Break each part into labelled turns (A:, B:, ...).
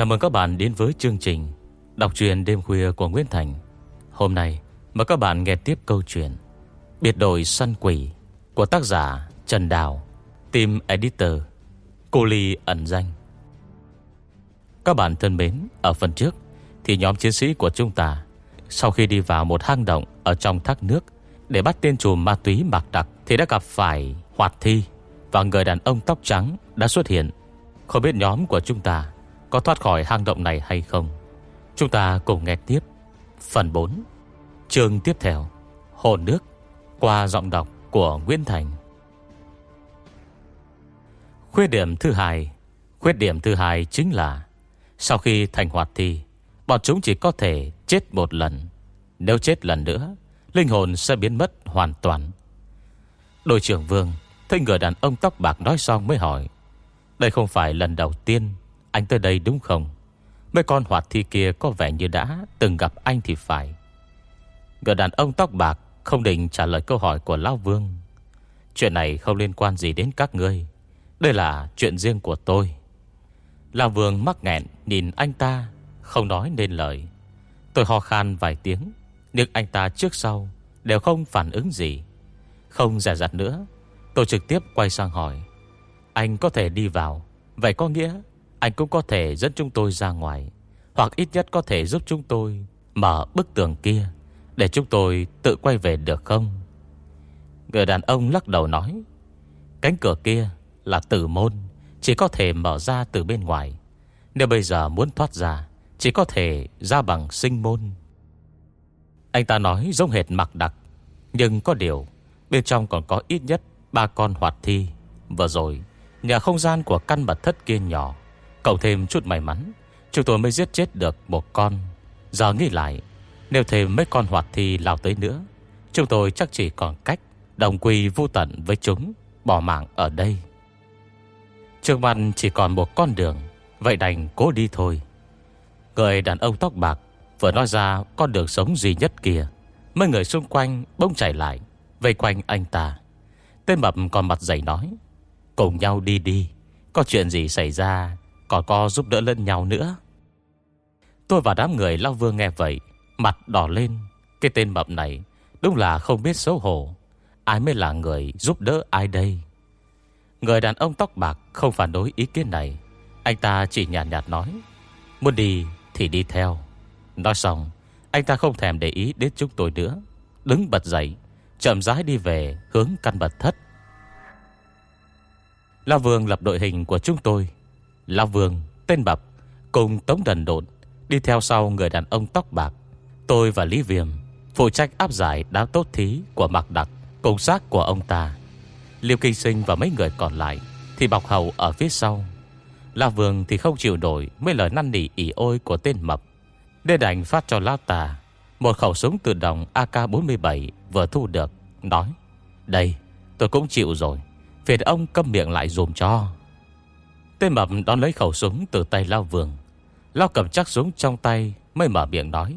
A: Chào mừng các bạn đến với chương trình Đọc truyện đêm khuya của Nguyễn Thành. Hôm nay, mời các bạn nghe tiếp câu chuyện Biệt đội săn quỷ Của tác giả Trần Đào, Team Editor Cô Ly ẩn danh. Các bạn thân mến, Ở phần trước Thì nhóm chiến sĩ của chúng ta Sau khi đi vào một hang động Ở trong thác nước Để bắt tên trùm ma túy bạc đặc Thì đã gặp phải Hoạt Thi Và người đàn ông tóc trắng đã xuất hiện. Không biết nhóm của chúng ta có thoát khỏi hang động này hay không? Chúng ta cùng nghe tiếp. Phần 4 Chương tiếp theo Hồn nước, Qua giọng đọc của Nguyễn Thành. Khuyết điểm thứ hai, Khuyết điểm thứ hai chính là, Sau khi thành hoạt thi, Bọn chúng chỉ có thể chết một lần. Nếu chết lần nữa, Linh hồn sẽ biến mất hoàn toàn. Đội trưởng Vương, Thấy người đàn ông tóc bạc nói xong mới hỏi, Đây không phải lần đầu tiên anh tới đây đúng không? Mấy con hoạt thi kia có vẻ như đã Từng gặp anh thì phải. Người đàn ông tóc bạc Không định trả lời câu hỏi của Lão Vương. Chuyện này không liên quan gì đến các ngươi. Đây là chuyện riêng của tôi. Lão Vương mắc nghẹn Nhìn anh ta, Không nói nên lời. Tôi ho khan vài tiếng, Nhưng anh ta trước sau Đều không phản ứng gì. Không giả dặt nữa, Tôi trực tiếp quay sang hỏi, Anh có thể đi vào, Vậy có nghĩa anh cũng có thể dẫn chúng tôi ra ngoài, Hoặc ít nhất có thể giúp chúng tôi Mở bức tường kia Để chúng tôi tự quay về được không? Người đàn ông lắc đầu nói, Cánh cửa kia là tử môn, Chỉ có thể mở ra từ bên ngoài. Nếu bây giờ muốn thoát ra, Chỉ có thể ra bằng sinh môn. Anh ta nói giống hệt mặc đặc, Nhưng có điều, Bên trong còn có ít nhất Ba con hoạt thi. Vừa rồi Nhà không gian của căn mật thất kia nhỏ Cộng thêm chút may mắn. Chúng tôi mới giết chết được một con. Giờ nghĩ lại, Nếu thêm mấy con hoạt thi lao tới nữa, Chúng tôi chắc chỉ còn cách Đồng quy vô tận với chúng, Bỏ mạng ở đây. Trường mặt chỉ còn một con đường, Vậy đành cố đi thôi. Người đàn ông tóc bạc Vừa nói ra con đường sống duy nhất kia. Mấy người xung quanh bông chảy lại, Vây quanh anh ta. Tên mập còn mặt dày nói, Cùng nhau đi đi, Có chuyện gì xảy ra còn có giúp đỡ lẫn nhau nữa. Tôi và đám người Lao Vương nghe vậy, Mặt đỏ lên. Cái tên mập này Đúng là không biết xấu hổ. Ai mới là người giúp đỡ ai đây? Người đàn ông tóc bạc Không phản đối ý kiến này. Anh ta chỉ nhạt nhạt nói, Muốn đi thì đi theo. Nói xong, Anh ta không thèm để ý đến chúng tôi nữa. Đứng bật dậy, Chậm rãi đi về hướng căn bật thất. La Vương lập đội hình của chúng tôi. La Vương, tên bập Cùng Tống Đần Độn Đi theo sau người đàn ông tóc bạc. Tôi và Lý Viêm Phụ trách áp giải đám tốt thí của Mạc Đặc Cùng xác của ông ta. Liêu Kinh Sinh và mấy người còn lại Thì bọc hầu ở phía sau. La Vương thì không chịu đổi Mấy lời năn nỉ ỉ ôi của tên mập. Để đành phát cho Lão Tà Một khẩu súng tự động AK-47 Vừa thu được Nói Đây tôi cũng chịu rồi Phiền ông câm miệng lại dùm cho. Tên mập đón lấy khẩu súng từ tay Lao Vương. Lao cầm chắc súng trong tay, Mới mở miệng nói,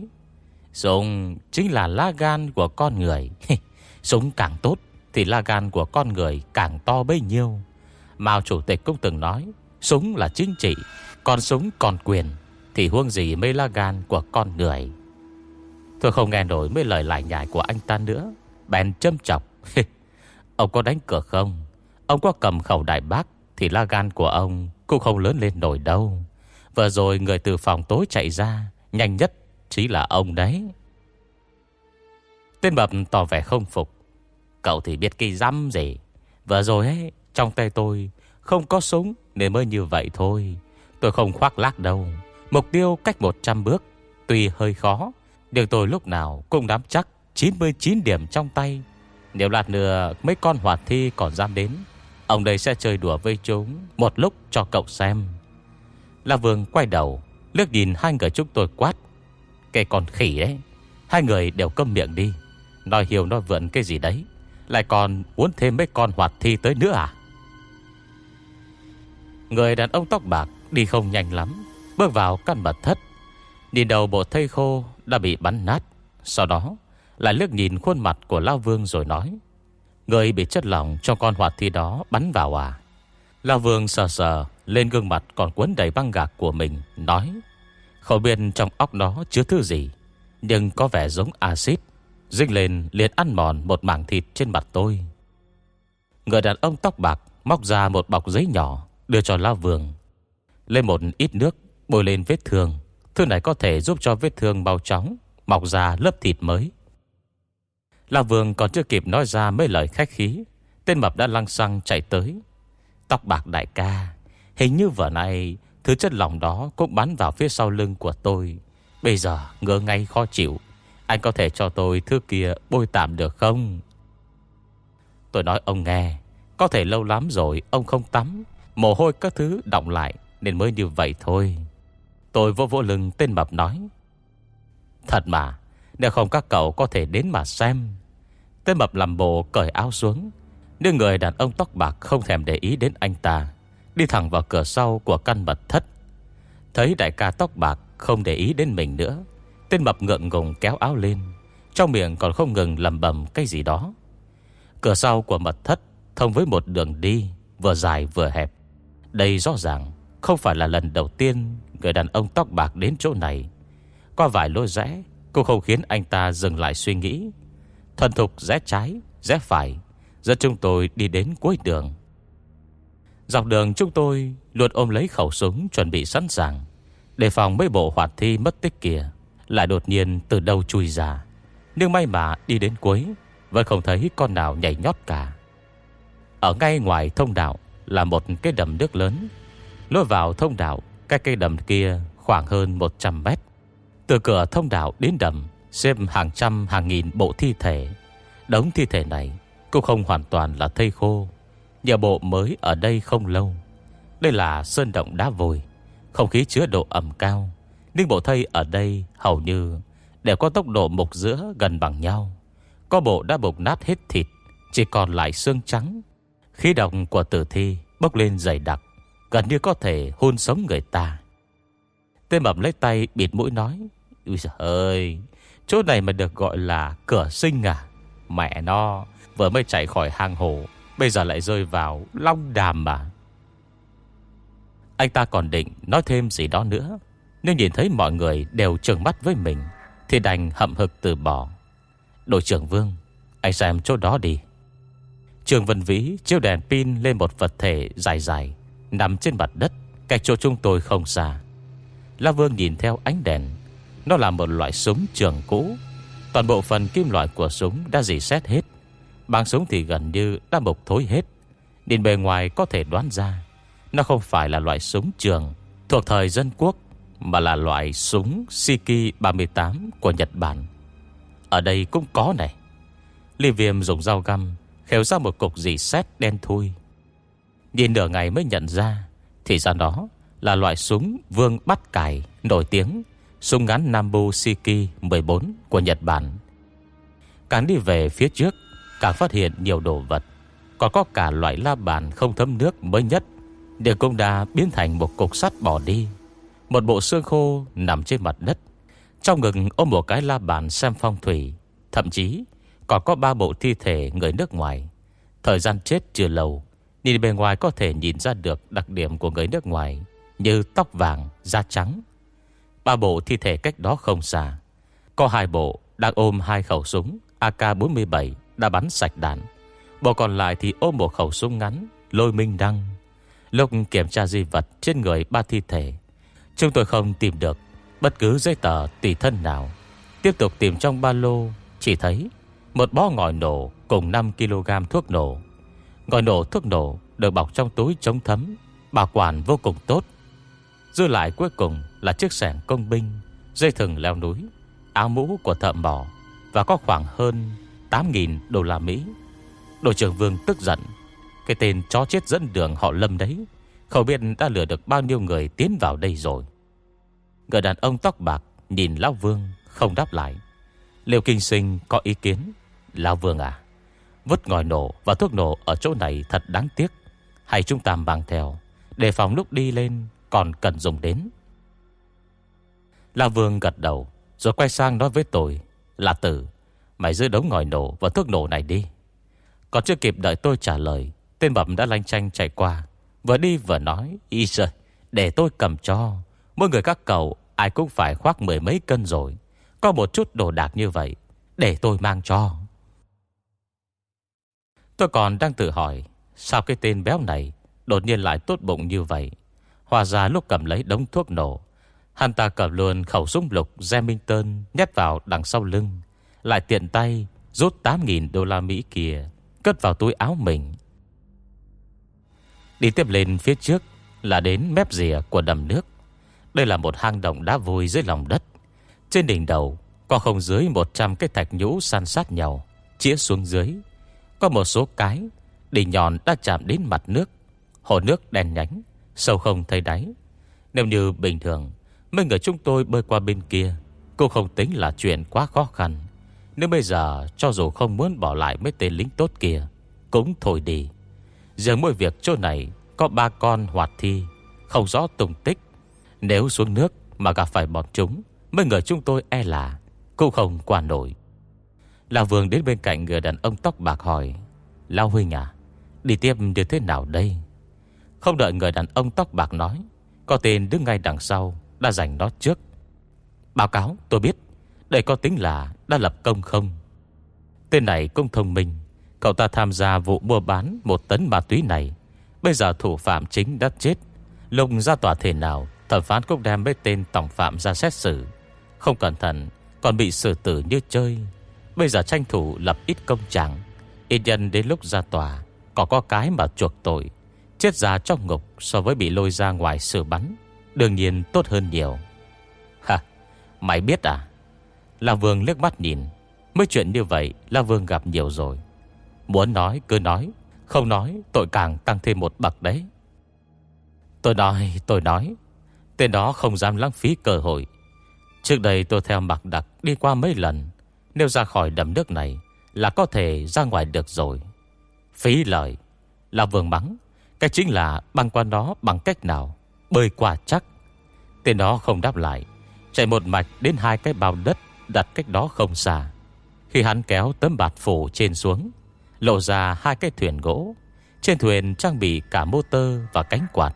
A: Súng chính là lá gan của con người. Súng càng tốt Thì lá gan của con người càng to bấy nhiêu. Mao chủ tịch cũng từng nói, Súng là chính trị, Còn súng còn quyền, Thì huông gì mấy lá gan của con người? Tôi không nghe nổi mấy lời lại nhải của anh ta nữa, Bèn châm chọc. Ông có đánh cửa không? Ông có cầm khẩu đại bác Thì lá gan của ông cũng không lớn lên nổi đâu. Vừa rồi người từ phòng tối chạy ra, Nhanh nhất chỉ là ông đấy. Tên bập tỏ vẻ không phục. Cậu thì biết cái răm gì. Vừa rồi ấy, Trong tay tôi không có súng Nên mới như vậy thôi. Tôi không khoác lác đâu. Mục tiêu cách 100 bước Tuy hơi khó, Nhưng tôi lúc nào cũng nắm chắc 99 điểm trong tay. Nếu lạt nữa mấy con hoạt thi còn dám đến Ông đây sẽ chơi đùa với chúng Một lúc cho cậu xem. La Vương quay đầu Lước nhìn hai người chúng tôi quát. Cái con khỉ đấy, Hai người đều câm miệng đi. Nói hiểu nói vượn cái gì đấy, Lại còn muốn thêm mấy con hoạt thi tới nữa à? Người đàn ông tóc bạc Đi không nhanh lắm, Bước vào căn mật thất. Nhìn đầu bộ thây khô đã bị bắn nát. Sau đó, lại lướt nhìn khuôn mặt của Lao Vương rồi nói. Người bị chất lỏng cho con hoạt thi đó bắn vào à? Lão Vương sờ sờ, Lên gương mặt còn quấn đầy băng gạc của mình, Nói, Không biết trong óc đó chứa thứ gì, Nhưng có vẻ giống axit. Dính lên liền ăn mòn một mảng thịt trên mặt tôi. Người đàn ông tóc bạc Móc ra một bọc giấy nhỏ, Đưa cho Lão Vương. Lên một ít nước, bôi lên vết thương. Thứ này có thể giúp cho vết thương mau chóng, Mọc ra lớp thịt mới. Lao Vương còn chưa kịp nói ra mấy lời khách khí. Tên mập đã lăng xăng chạy tới. Tóc bạc đại ca, Hình như vừa này Thứ chất lỏng đó cũng bắn vào phía sau lưng của tôi. Bây giờ ngỡ ngay khó chịu. Anh có thể cho tôi thứ kia bôi tạm được không? Tôi nói ông nghe, Có thể lâu lắm rồi ông không tắm. Mồ hôi các thứ đọng lại, Nên mới như vậy thôi. Tôi vô vô lưng tên mập nói, Thật mà nếu không các cậu có thể đến mà xem. Tên mập làm bộ cởi áo xuống. Nhưng người đàn ông tóc bạc Không thèm để ý đến anh ta. Đi thẳng vào cửa sau của căn mật thất. Thấy đại ca tóc bạc Không để ý đến mình nữa. Tên mập ngượng ngùng kéo áo lên. Trong miệng còn không ngừng lầm bầm cái gì đó. Cửa sau của mật thất Thông với một đường đi Vừa dài vừa hẹp. Đây rõ ràng không phải là lần đầu tiên Người đàn ông tóc bạc đến chỗ này. Qua vài lối rẽ cũng không khiến anh ta dừng lại suy nghĩ. Thuần thục rẽ trái, rẽ phải Dẫn chúng tôi đi đến cuối đường. Dọc đường chúng tôi Luôn ôm lấy khẩu súng Chuẩn bị sẵn sàng Để phòng mấy bộ hoạt thi mất tích kia Lại đột nhiên từ đâu chui ra. Nhưng may mà đi đến cuối Vẫn không thấy con nào nhảy nhót cả. Ở ngay ngoài thông đạo Là một cái đầm nước lớn. Lối vào thông đạo cách cây đầm kia khoảng hơn 100 mét. Từ cửa thông đạo đến đầm, Xếp hàng trăm, hàng nghìn bộ thi thể. Đống thi thể này Cũng không hoàn toàn là thây khô. Nhà bộ mới ở đây không lâu. Đây là sơn động đá vôi, Không khí chứa độ ẩm cao. Nhưng bộ thây ở đây hầu như Đều có tốc độ mục giữa gần bằng nhau. Có bộ đã bục nát hết thịt, Chỉ còn lại xương trắng. Khí độc của tử thi bốc lên dày đặc, Gần như có thể hôn sống người ta. Tên mập lấy tay, bịt mũi nói Úi giời ơi, Chỗ này mà được gọi là cửa sinh à? Mẹ nó, Vừa mới chạy khỏi hang hồ Bây giờ lại rơi vào long đàm mà. Anh ta còn định nói thêm gì đó nữa, Nhưng nhìn thấy mọi người đều trừng mắt với mình, Thì đành hậm hực từ bỏ. Đội trưởng Vương, Anh xem chỗ đó đi. Trường Vân Vĩ chiếu đèn pin lên một vật thể dài dài Nằm trên mặt đất, Cách chỗ chúng tôi không xa. La Vương nhìn theo ánh đèn. Nó là một loại súng trường cũ. Toàn bộ phần kim loại của súng đã dì xét hết. Bằng súng thì gần như đã mục thối hết. Nhìn bề ngoài có thể đoán ra, Nó không phải là loại súng trường Thuộc thời dân quốc, Mà là loại súng Shiki 38 của Nhật Bản. Ở đây cũng có này. Ly viêm dùng dao găm Khéo ra một cục dì xét đen thui. Nhìn nửa ngày mới nhận ra, Thì ra đó là loại súng vương bắt cải Nổi tiếng, Súng ngắn Nambu Shiki 14 của Nhật Bản. Càng đi về phía trước, Càng phát hiện nhiều đồ vật. Còn có cả loại la bàn không thấm nước mới nhất. Đều cũng đã biến thành một cục sắt bỏ đi. Một bộ xương khô nằm trên mặt đất. Trong ngực ôm một cái la bàn xem phong thủy. Thậm chí, còn có ba bộ thi thể người nước ngoài. Thời gian chết chưa lâu, Nhìn bề ngoài có thể nhìn ra được đặc điểm của người nước ngoài. Như tóc vàng, da trắng. Ba bộ thi thể cách đó không xa. Có hai bộ đang ôm hai khẩu súng AK-47 đã bắn sạch đạn. Bộ còn lại thì ôm một khẩu súng ngắn Lôi minh đăng. Lúc kiểm tra di vật trên người ba thi thể Chúng tôi không tìm được Bất cứ giấy tờ tùy thân nào. Tiếp tục tìm trong ba lô Chỉ thấy một bó ngòi nổ Cùng 5kg thuốc nổ. Ngòi nổ thuốc nổ được bọc trong túi chống thấm Bảo quản vô cùng tốt. Dư lại cuối cùng là chiếc sẻng công binh, Dây thừng leo núi, Áo mũ của thợ mỏ, Và có khoảng hơn 8.000 đô la Mỹ. Đội trưởng Vương tức giận. Cái tên chó chết dẫn đường họ lâm đấy, Không biết đã lừa được bao nhiêu người tiến vào đây rồi. Người đàn ông tóc bạc Nhìn Lão Vương không đáp lại. Liệu Kinh Sinh có ý kiến. Lão Vương à Vứt ngòi nổ và thuốc nổ ở chỗ này thật đáng tiếc. Hay chúng ta mang theo, đề phòng lúc đi lên còn cần dùng đến. La Vương gật đầu, Rồi quay sang nói với tôi, Là tử, Mày giữ đống ngòi nổ và thuốc nổ này đi. Còn chưa kịp đợi tôi trả lời, Tên bẩm đã lanh chanh chạy qua, Vừa đi vừa nói y trời để tôi cầm cho. Mỗi người các cậu, ai cũng phải khoác mười mấy cân rồi. Có một chút đồ đạc như vậy, Để tôi mang cho. Tôi còn đang tự hỏi, Sao cái tên béo này Đột nhiên lại tốt bụng như vậy? Hòa ra lúc cầm lấy đống thuốc nổ, Hắn ta cầm luôn khẩu súng lục Remington nhét vào đằng sau lưng, Lại tiện tay rút 8.000 đô la Mỹ kia, Cất vào túi áo mình. Đi tiếp lên phía trước Là đến mép rìa của đầm nước. Đây là một hang động đá vôi dưới lòng đất. Trên đỉnh đầu Có không dưới 100 cái thạch nhũ san sát nhau, Chĩa xuống dưới. Có một số cái Đỉnh nhọn đã chạm đến mặt nước, Hồ nước đen nhánh. Sâu không thấy đáy? Nếu như bình thường, Mấy người chúng tôi bơi qua bên kia Cũng không tính là chuyện quá khó khăn. Nếu bây giờ cho dù không muốn bỏ lại mấy tên lính tốt kia, Cũng thôi đi. Giờ mỗi việc chỗ này Có ba con hoạt thi, Không rõ tung tích. Nếu xuống nước mà gặp phải bọn chúng, Mấy người chúng tôi e là Cũng không qua nổi. Lão Vương đến bên cạnh người đàn ông tóc bạc hỏi, Lão Huynh à Đi tiếp như thế nào đây? Không đợi người đàn ông tóc bạc nói, Có tên đứng ngay đằng sau Đã giành nó trước. Báo cáo, tôi biết, Đây có tính là đã lập công không? Tên này cũng thông minh, Cậu ta tham gia vụ mua bán Một tấn ma túy này. Bây giờ thủ phạm chính đã chết Lùng ra tòa thể nào, Thẩm phán cũng đem mấy tên tổng phạm ra xét xử. Không cẩn thận, Còn bị xử tử như chơi. Bây giờ tranh thủ lập ít công trạng, Ít nhân đến lúc ra tòa Có có cái mà chuộc tội. Chết ra trong ngục so với bị lôi ra ngoài xử bắn, Đương nhiên tốt hơn nhiều. Ha, Mày biết à? La Vương liếc mắt nhìn. Mấy chuyện như vậy, La Vương gặp nhiều rồi. Muốn nói, cứ nói. Không nói, tội càng tăng thêm một bậc đấy. Tôi nói tôi nói. Tên đó không dám lãng phí cơ hội. Trước đây tôi theo mặc đặc đi qua mấy lần. Nếu ra khỏi đầm nước này Là có thể ra ngoài được rồi. Phí lời. Là vương mắng. Cái chính là băng qua nó bằng cách nào? Bơi qua chắc. Tên đó không đáp lại, Chạy một mạch đến hai cái bao đất Đặt cách đó không xa. Khi hắn kéo tấm bạt phủ trên xuống, Lộ ra hai cái thuyền gỗ. Trên thuyền trang bị cả motor và cánh quạt.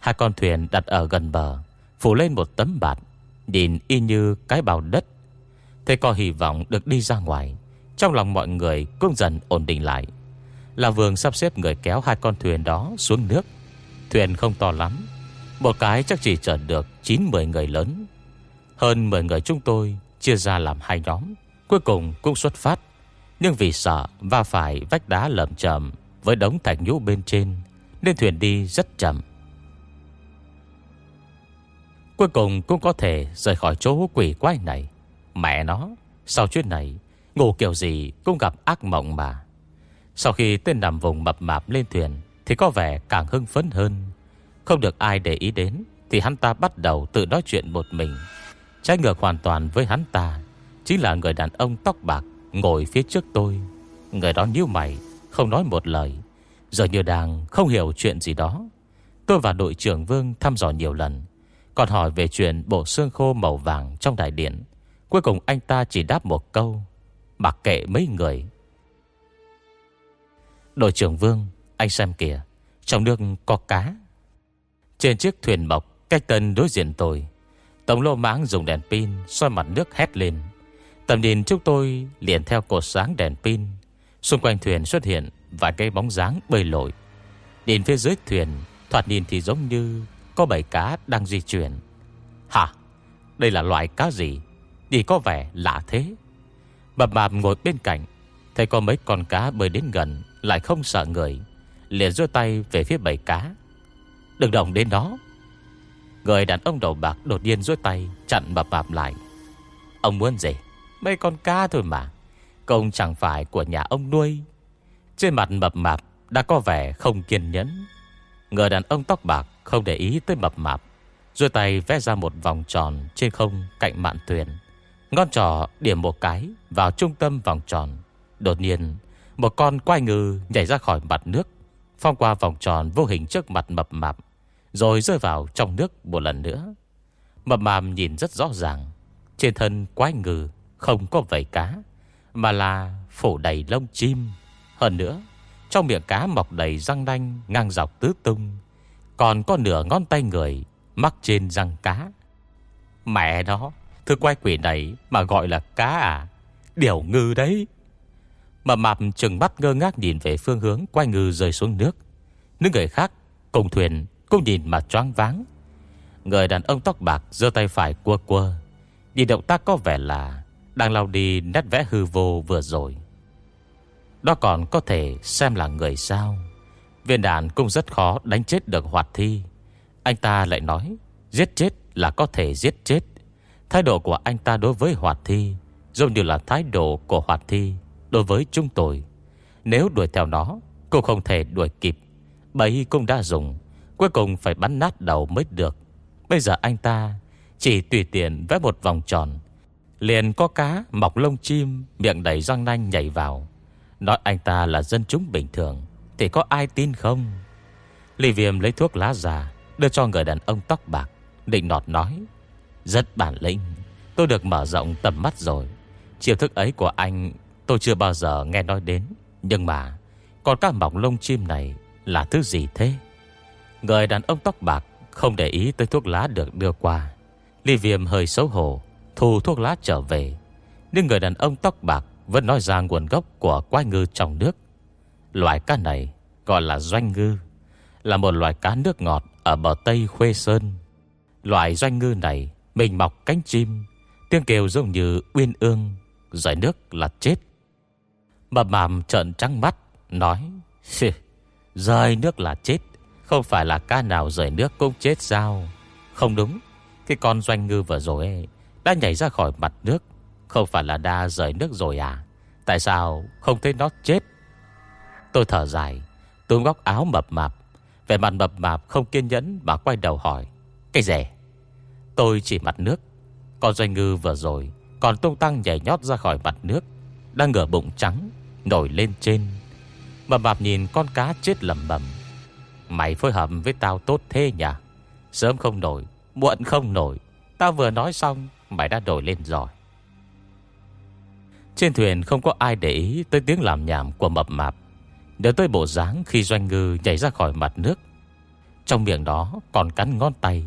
A: Hai con thuyền đặt ở gần bờ, Phủ lên một tấm bạt, Nhìn y như cái bào đất. Thế có hy vọng được đi ra ngoài. Trong lòng mọi người cũng dần ổn định lại. Là vườn sắp xếp người kéo hai con thuyền đó xuống nước. Thuyền không to lắm. Một cái chắc chỉ chở được 9-10 người lớn. Hơn 10 người chúng tôi Chia ra làm hai nhóm. Cuối cùng cũng xuất phát. Nhưng vì sợ va phải vách đá lầm chậm Với đống thạch nhũ bên trên, Nên thuyền đi rất chậm. Cuối cùng cũng có thể rời khỏi chỗ quỷ quái này. Mẹ nó, Sau chuyện này, Ngủ kiểu gì cũng gặp ác mộng mà. Sau khi tên nằm vùng mập mạp lên thuyền, Thì có vẻ càng hưng phấn hơn. Không được ai để ý đến, Thì hắn ta bắt đầu tự nói chuyện một mình. Trái ngược hoàn toàn với hắn ta, Chính là người đàn ông tóc bạc Ngồi phía trước tôi. Người đó nhíu mày, Không nói một lời. Giờ như đang không hiểu chuyện gì đó. Tôi và đội trưởng Vương thăm dò nhiều lần, còn hỏi về chuyện bộ xương khô màu vàng trong đại điện. Cuối cùng anh ta chỉ đáp một câu, Mặc kệ mấy người. Đội trưởng Vương, Anh xem kìa, Trong nước có cá. Trên chiếc thuyền bọc Cách tân đối diện tôi, Tổng lô máng dùng đèn pin soi mặt nước hét lên. Tầm nhìn chúng tôi liền theo cột sáng đèn pin. Xung quanh thuyền xuất hiện Vài cây bóng dáng bơi lội. Nhìn phía dưới thuyền, Thoạt nhìn thì giống như có bảy cá đang di chuyển. Hả? Đây là loại cá gì? Đi có vẻ lạ thế. Bập bạp ngồi bên cạnh, Thấy có mấy con cá bơi đến gần. Lại không sợ người, Liền rôi tay về phía bảy cá. Đừng động đến đó. Người đàn ông đầu bạc đột nhiên rôi tay, Chặn bập bạp lại. Ông muốn gì? Mấy con cá thôi mà. Công chẳng phải của nhà ông nuôi. Trên mặt mập mạp Đã có vẻ không kiên nhẫn. Người đàn ông tóc bạc không để ý tới mập mạp Rồi tay vẽ ra một vòng tròn Trên không cạnh mạn thuyền. Ngón trỏ điểm một cái Vào trung tâm vòng tròn, Đột nhiên một con quai ngư nhảy ra khỏi mặt nước Phong qua vòng tròn vô hình trước mặt mập mạp, Rồi rơi vào trong nước một lần nữa. Mập mạp nhìn rất rõ ràng, Trên thân quái ngư Không có vảy cá, Mà là phủ đầy lông chim. Hơn nữa, Trong miệng cá mọc đầy răng đanh Ngang dọc tứ tung, Còn có nửa ngón tay người Mắc trên răng cá. Mẹ nó, Thứ quái quỷ này mà gọi là cá à? Điều ngư đấy. Mà mạp chừng bắt ngơ ngác nhìn về phương hướng Quay ngư rơi xuống nước. Những người khác cùng thuyền, Cũng nhìn mà choáng váng. Người đàn ông tóc bạc giơ tay phải cua cua. Nhìn động tác có vẻ là Đang lau đi nét vẽ hư vô vừa rồi. Đó còn có thể xem là người sao? Viên đàn cũng rất khó đánh chết được hoạt thi. Anh ta lại nói, Giết chết là có thể giết chết. Thái độ của anh ta đối với hoạt thi Giống như là thái độ của hoạt thi. Đối với chúng tôi. Nếu đuổi theo nó, cô không thể đuổi kịp. Bấy cũng đã dùng, Cuối cùng phải bắn nát đầu mới được. Bây giờ anh ta chỉ tùy tiện vẽ một vòng tròn, Liền có cá, mọc lông chim, Miệng đầy răng nanh nhảy vào. Nói anh ta là dân chúng bình thường, Thì có ai tin không? Lý viêm lấy thuốc lá già Đưa cho người đàn ông tóc bạc, Định nọt nói, Rất bản lĩnh, Tôi được mở rộng tầm mắt rồi. Chiều thức ấy của anh tôi chưa bao giờ nghe nói đến, Nhưng mà Còn các mỏng lông chim này là thứ gì thế? Người đàn ông tóc bạc Không để ý tới thuốc lá được đưa qua. Ly viêm hơi xấu hổ, Thu thuốc lá trở về. Nhưng người đàn ông tóc bạc Vẫn nói ra nguồn gốc của quái ngư trong nước. Loại cá này Gọi là doanh ngư, Là một loại cá nước ngọt Ở bờ Tây Khuê Sơn. Loại doanh ngư này Mình mọc cánh chim, Tiếng kêu giống như uyên ương giải nước là chết. Mập màm trợn trắng mắt Nói Rời nước là chết Không phải là ca nào rời nước cũng chết sao? Không đúng Cái con doanh ngư vừa rồi ấy, Đã nhảy ra khỏi mặt nước Không phải là đa rời nước rồi à? Tại sao không thấy nó chết? Tôi thở dài tôi góc áo mập mạp Về mặt mập mạp không kiên nhẫn Mà quay đầu hỏi Cái rẻ Tôi chỉ mặt nước Con doanh ngư vừa rồi Còn tung tăng nhảy nhót ra khỏi mặt nước Đang ngửa bụng trắng Nổi lên trên. Mập mạp nhìn con cá chết lầm bầm. Mày phối hợp với tao tốt thế nhỉ? Sớm không nổi, Muộn không nổi. Tao vừa nói xong, Mày đã đổi lên rồi. Trên thuyền không có ai để ý Tới tiếng làm nhảm của mập mạp. Nhớ tới bộ dáng khi doanh ngư nhảy ra khỏi mặt nước. Trong miệng đó còn cắn ngón tay.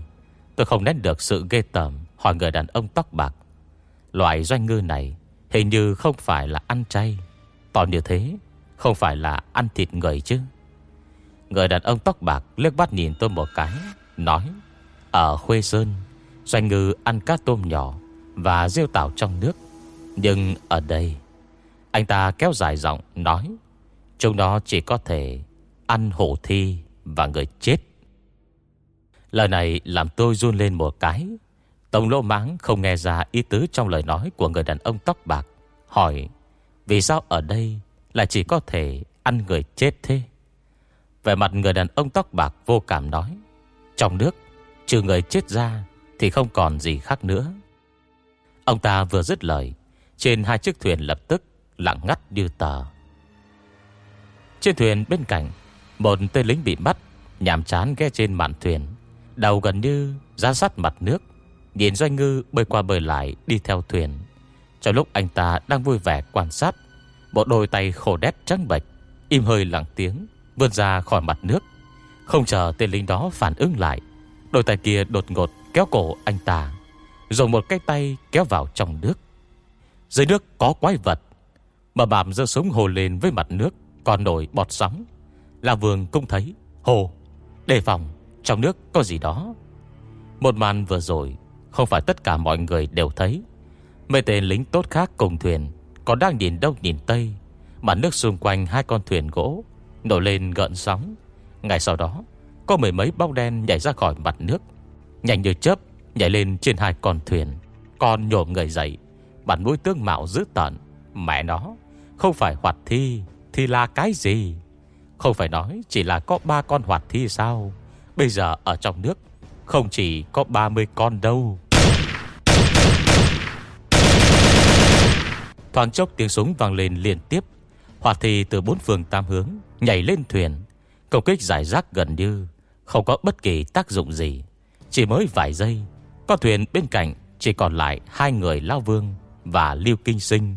A: Tôi không nén được sự ghê tởm, Hỏi người đàn ông tóc bạc. Loại doanh ngư này Hình như không phải là ăn chay. To như thế, Không phải là ăn thịt người chứ? Người đàn ông tóc bạc liếc bắt nhìn tôi một cái, Nói, Ở Khuê Sơn, Doanh ngư ăn cá tôm nhỏ Và rêu tảo trong nước. Nhưng ở đây, Anh ta kéo dài giọng nói, Chúng nó chỉ có thể Ăn hổ thi và người chết. Lời này làm tôi run lên một cái. Tổng lô máng không nghe ra ý tứ trong lời nói của người đàn ông tóc bạc, Hỏi vì sao ở đây là chỉ có thể ăn người chết thế? Về mặt người đàn ông tóc bạc vô cảm nói, Trong nước, Trừ người chết ra Thì không còn gì khác nữa. Ông ta vừa dứt lời, Trên hai chiếc thuyền lập tức Lặng ngắt như tờ. Trên thuyền bên cạnh, Một tên lính bị bắt, Nhàm chán ghé trên mạn thuyền, Đầu gần như ra sát mặt nước, Nhìn doanh ngư bơi qua bơi lại Đi theo thuyền. Trong lúc anh ta đang vui vẻ quan sát. Bộ đôi tay khổ đét trắng bệch, Im hơi lặng tiếng, Vươn ra khỏi mặt nước. Không chờ tên lính đó phản ứng lại, Đôi tay kia đột ngột kéo cổ anh ta, Dùng một cái tay kéo vào trong nước. Dưới nước có quái vật, Mà bàm giơ súng hồ lên với mặt nước, Còn nổi bọt sóng. Là vườn cũng thấy Hồ Đề phòng, Trong nước có gì đó. Một màn vừa rồi, Không phải tất cả mọi người đều thấy. Mấy tên lính tốt khác cùng thuyền, Còn đang nhìn đông nhìn tây Mặt nước xung quanh hai con thuyền gỗ Nổi lên gợn sóng. Ngay sau đó, Có mười mấy bóng đen nhảy ra khỏi mặt nước, Nhanh như chớp Nhảy lên trên hai con thuyền. Còn nhổm người dậy Bản mũi tương mạo dữ tận Mẹ nó, Không phải hoạt thi Thì là cái gì? Không phải nói chỉ là có ba con hoạt thi sao? Bây giờ ở trong nước Không chỉ có 30 con đâu. Thoáng chốc tiếng súng vang lên liên tiếp. Hoạt thi từ bốn phương tam hướng Nhảy lên thuyền. Công kích giải rác gần như Không có bất kỳ tác dụng gì. Chỉ mới vài giây, Con thuyền bên cạnh chỉ còn lại Hai người Lao Vương và Lưu Kinh Sinh.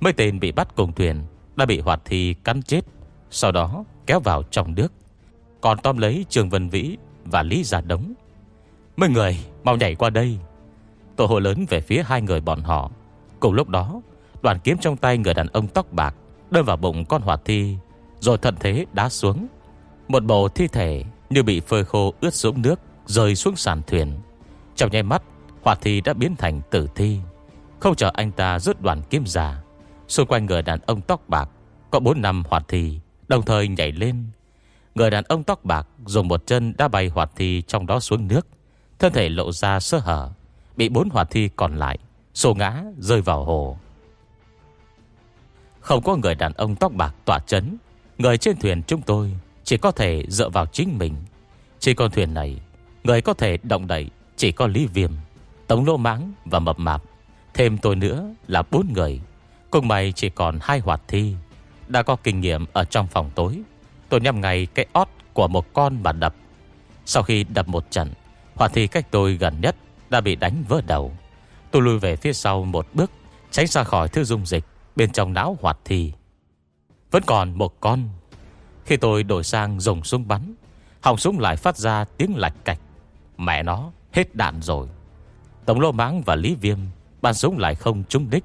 A: Mấy tên bị bắt cùng thuyền Đã bị hoạt thi cắn chết, Sau đó kéo vào trong nước. Còn tóm lấy Trường Vân Vĩ và Lý Gia Đống. Mấy người mau nhảy qua đây. Tổ hội lớn về phía hai người bọn họ. Cùng lúc đó Đoàn kiếm trong tay người đàn ông tóc bạc, Đâm vào bụng con hỏa thi, Rồi thận thế đá xuống. Một bộ thi thể như bị phơi khô ướt sũng nước Rơi xuống sàn thuyền. Trong nháy mắt Hỏa thi đã biến thành tử thi. Không chờ anh ta rút đoàn kiếm ra, Xung quanh người đàn ông tóc bạc Có bốn năm hỏa thi Đồng thời nhảy lên. Người đàn ông tóc bạc dùng một chân đã bay hỏa thi trong đó xuống nước. Thân thể lộ ra sơ hở, Bị bốn hỏa thi còn lại Xô ngã rơi vào hồ. Không có người đàn ông tóc bạc tỏa chấn. Người trên thuyền chúng tôi Chỉ có thể dựa vào chính mình. Chỉ con thuyền này, Người có thể động đẩy Chỉ có Lý Viêm, Tống Lô Máng và Mập Mạp. Thêm tôi nữa là bốn người. Cùng mày chỉ còn hai hoạt thi. Đã có kinh nghiệm ở trong phòng tối. Tôi nhằm ngay cái ót của một con mà đập. Sau khi đập một trận, Hoạt thi cách tôi gần nhất Đã bị đánh vỡ đầu. Tôi lùi về phía sau một bước, Tránh ra khỏi thư dung dịch. Bên trong não hoạt thì Vẫn còn một con. Khi tôi đổi sang dùng súng bắn Hòng súng lại phát ra tiếng lạch cạch. Mẹ nó, hết đạn rồi. Tổng lô máng và Lý Viêm, Bắn súng lại không trúng đích.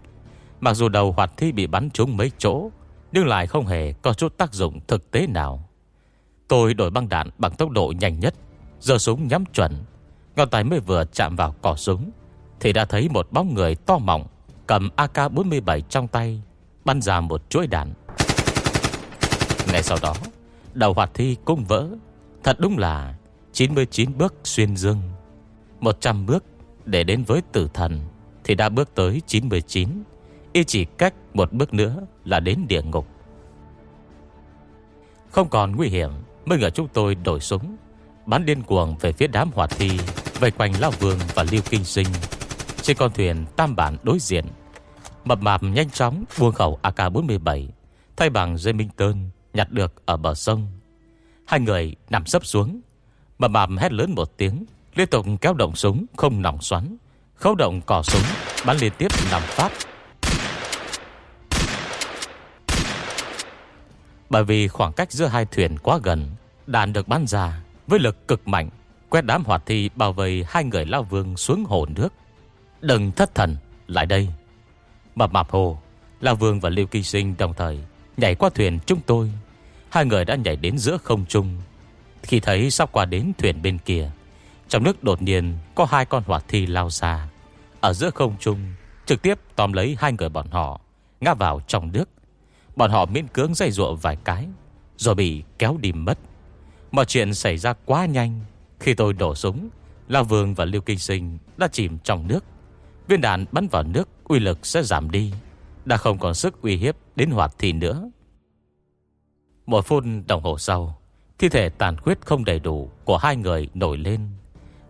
A: Mặc dù đầu hoạt thi bị bắn trúng mấy chỗ, Nhưng lại không hề có chút tác dụng thực tế nào. Tôi đổi băng đạn bằng tốc độ nhanh nhất Giờ súng nhắm chuẩn. Ngón tay mới vừa chạm vào cỏ súng, Thì đã thấy một bóng người to mỏng Cầm AK-47 trong tay, Bắn ra một chuỗi đạn. Ngay sau đó, Đầu hoạt thi cũng vỡ. Thật đúng là 99 bước xuyên dương. 100 bước để đến với tử thần Thì đã bước tới 99 Y chỉ cách một bước nữa là đến địa ngục. Không còn nguy hiểm, Mới ngờ chúng tôi đổi súng, Bắn điên cuồng về phía đám hỏa thi Vây quanh Lão Vương và Liêu Kinh Sinh. Trên con thuyền tam bản đối diện. Mập mạp nhanh chóng buông khẩu AK-47 Thay bằng dây minh tơn nhặt được ở bờ sông. Hai người nằm sấp xuống. Mập mạp hét lớn một tiếng, Liên tục kéo động súng không nòng xoắn, Khấu động cỏ súng Bắn liên tiếp 5 phát. Bởi vì khoảng cách giữa hai thuyền quá gần, Đạn được bắn ra Với lực cực mạnh, Quét đám hoạt thi bảo vệ hai người lao vương xuống hồ nước. Đừng thất thần, Lại đây. Mập mạp hồ la vương và Liêu Kỳ Sinh đồng thời Nhảy qua thuyền chúng tôi. Hai người đã nhảy đến giữa không trung. Khi thấy sắp qua đến thuyền bên kia, Trong nước đột nhiên Có hai con hỏa thi lao ra. Ở giữa không trung, Trực tiếp tóm lấy hai người bọn họ, Ngã vào trong nước. Bọn họ miễn cưỡng dây ruộng vài cái, Rồi bị kéo đi mất. Mọi chuyện xảy ra quá nhanh. Khi tôi đổ súng la Vương và Liêu Kinh Sinh đã chìm trong nước. Viên đạn bắn vào nước, Uy lực sẽ giảm đi. Đã không còn sức uy hiếp đến hoạt thị nữa. Một phút đồng hồ sau, Thi thể tàn khuyết không đầy đủ Của hai người nổi lên.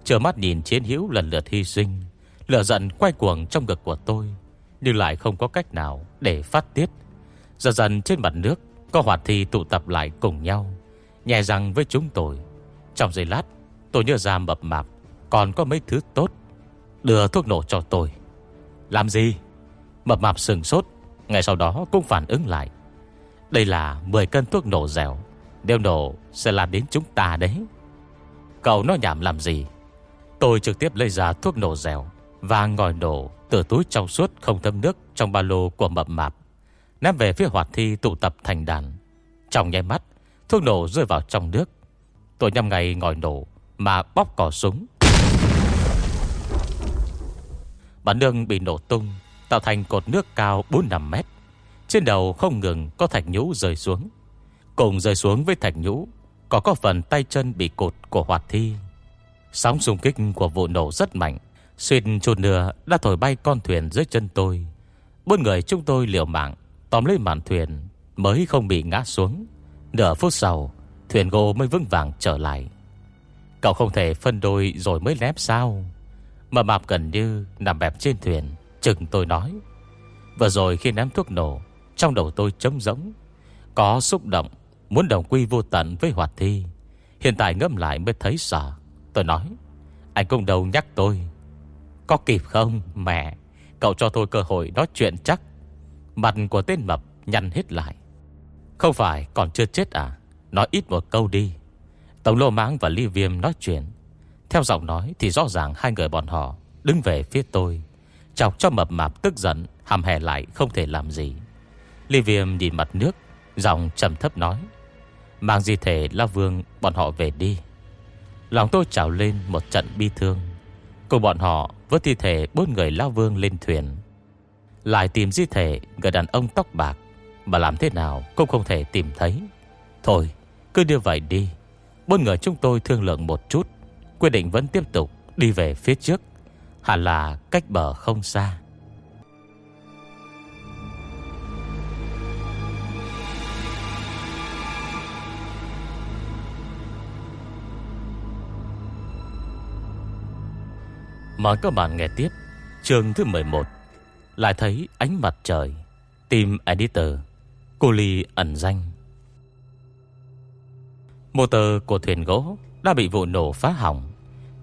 A: Chờ mắt nhìn chiến hữu lần lượt hy sinh, Lửa giận quay cuồng trong ngực của tôi, Nhưng lại không có cách nào để phát tiết. Dần dần trên mặt nước, Có hoạt thi tụ tập lại cùng nhau Nhẹ rằng với chúng tôi. Trong giây lát, tôi nhớ ra mập mạp, Còn có mấy thứ tốt Đưa thuốc nổ cho tôi. Làm gì? Mập mạp sừng sốt, Ngày sau đó cũng phản ứng lại. Đây là 10 cân thuốc nổ dẻo, Nếu nổ sẽ làm đến chúng ta đấy. Cậu nói nhảm làm gì? Tôi trực tiếp lấy ra thuốc nổ dẻo Và ngòi nổ từ túi trong suốt không thâm nước Trong ba lô của mập mạp, Ném về phía hoạt thi tụ tập thành đàn. Trong nháy mắt, Thuốc nổ rơi vào trong nước. Tôi nhằm ngày ngòi nổ Mà bóp cỏ súng Bản nương bị nổ tung, Tạo thành cột nước cao 4-5 mét. Trên đầu không ngừng có thạch nhũ rơi xuống. Cùng rơi xuống với thạch nhũ, Có có phần tay chân bị cột của hoạt thi. Sóng xung kích của vụ nổ rất mạnh Xuyên chuột nửa đã thổi bay con thuyền dưới chân tôi. Bốn người chúng tôi liều mạng, Tóm lấy màn thuyền, Mới không bị ngã xuống. Nửa phút sau, Thuyền gỗ mới vững vàng trở lại. Cậu không thể phân đôi rồi mới lép sao? Mà mạp gần như Nằm bẹp trên thuyền Chừng tôi nói. Vừa rồi khi ném thuốc nổ Trong đầu tôi trống rỗng, Có xúc động Muốn đồng quy vô tận với hoạt thi. Hiện tại ngâm lại mới thấy sợ. Tôi nói Anh cũng đầu nhắc tôi. Có kịp không mẹ? Cậu cho tôi cơ hội nói chuyện chắc. Mặt của tên mập nhăn hết lại. Không phải còn chưa chết à? Nói ít một câu đi. Tổng lô máng và ly viêm nói chuyện. Theo giọng nói thì rõ ràng hai người bọn họ Đứng về phía tôi. Chọc cho mập mạp tức giận Hàm hè lại không thể làm gì. Ly viêm nhìn mặt nước, Giọng trầm thấp nói, Mang di thể La Vương, bọn họ về đi. Lòng tôi trào lên một trận bi thương. Cùng bọn họ vớt thi thể bốn người La Vương lên thuyền. Lại tìm di thể người đàn ông tóc bạc, Mà làm thế nào cũng không thể tìm thấy. Thôi, cứ như vậy đi. Bốn người chúng tôi thương lượng một chút. Quyết định vẫn tiếp tục đi về phía trước. Hẳn là cách bờ không xa. Mời các bạn nghe tiếp chương thứ 11 Lại thấy ánh mặt trời, Team Editor, Cô Ly ẩn danh. Motor của thuyền gỗ Đã bị vụ nổ phá hỏng.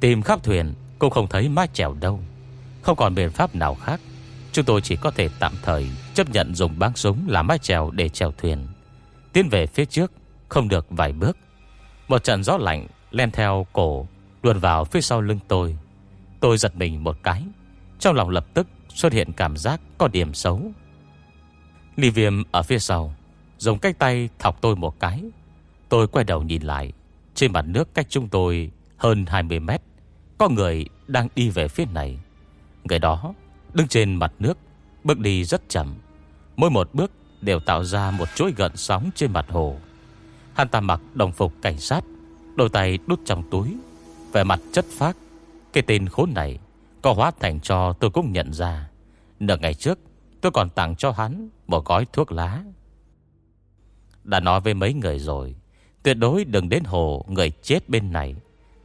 A: Tìm khắp thuyền, cũng không thấy mái chèo đâu. Không còn biện pháp nào khác. Chúng tôi chỉ có thể tạm thời Chấp nhận dùng băng súng làm mái chèo để chèo thuyền. Tiến về phía trước, Không được vài bước. Một trận gió lạnh len theo cổ, Luồn vào phía sau lưng tôi. Tôi giật mình một cái. Trong lòng lập tức xuất hiện cảm giác có điểm xấu. Ly viêm ở phía sau, Dùng cách tay thọc tôi một cái. Tôi quay đầu nhìn lại, Trên mặt nước cách chúng tôi hơn 20 mét, Có người đang đi về phía này. Người đó đứng trên mặt nước, Bước đi rất chậm. Mỗi một bước đều tạo ra một chuỗi gợn sóng trên mặt hồ. Hắn ta mặc đồng phục cảnh sát, Đôi tay đút trong túi. Vẻ mặt chất phác, cái tên khốn này Có hóa thành cho tôi cũng nhận ra. Nửa ngày trước, tôi còn tặng cho hắn Một gói thuốc lá. Đã nói với mấy người rồi, Tuyệt đối đừng đến hồ Người chết bên này.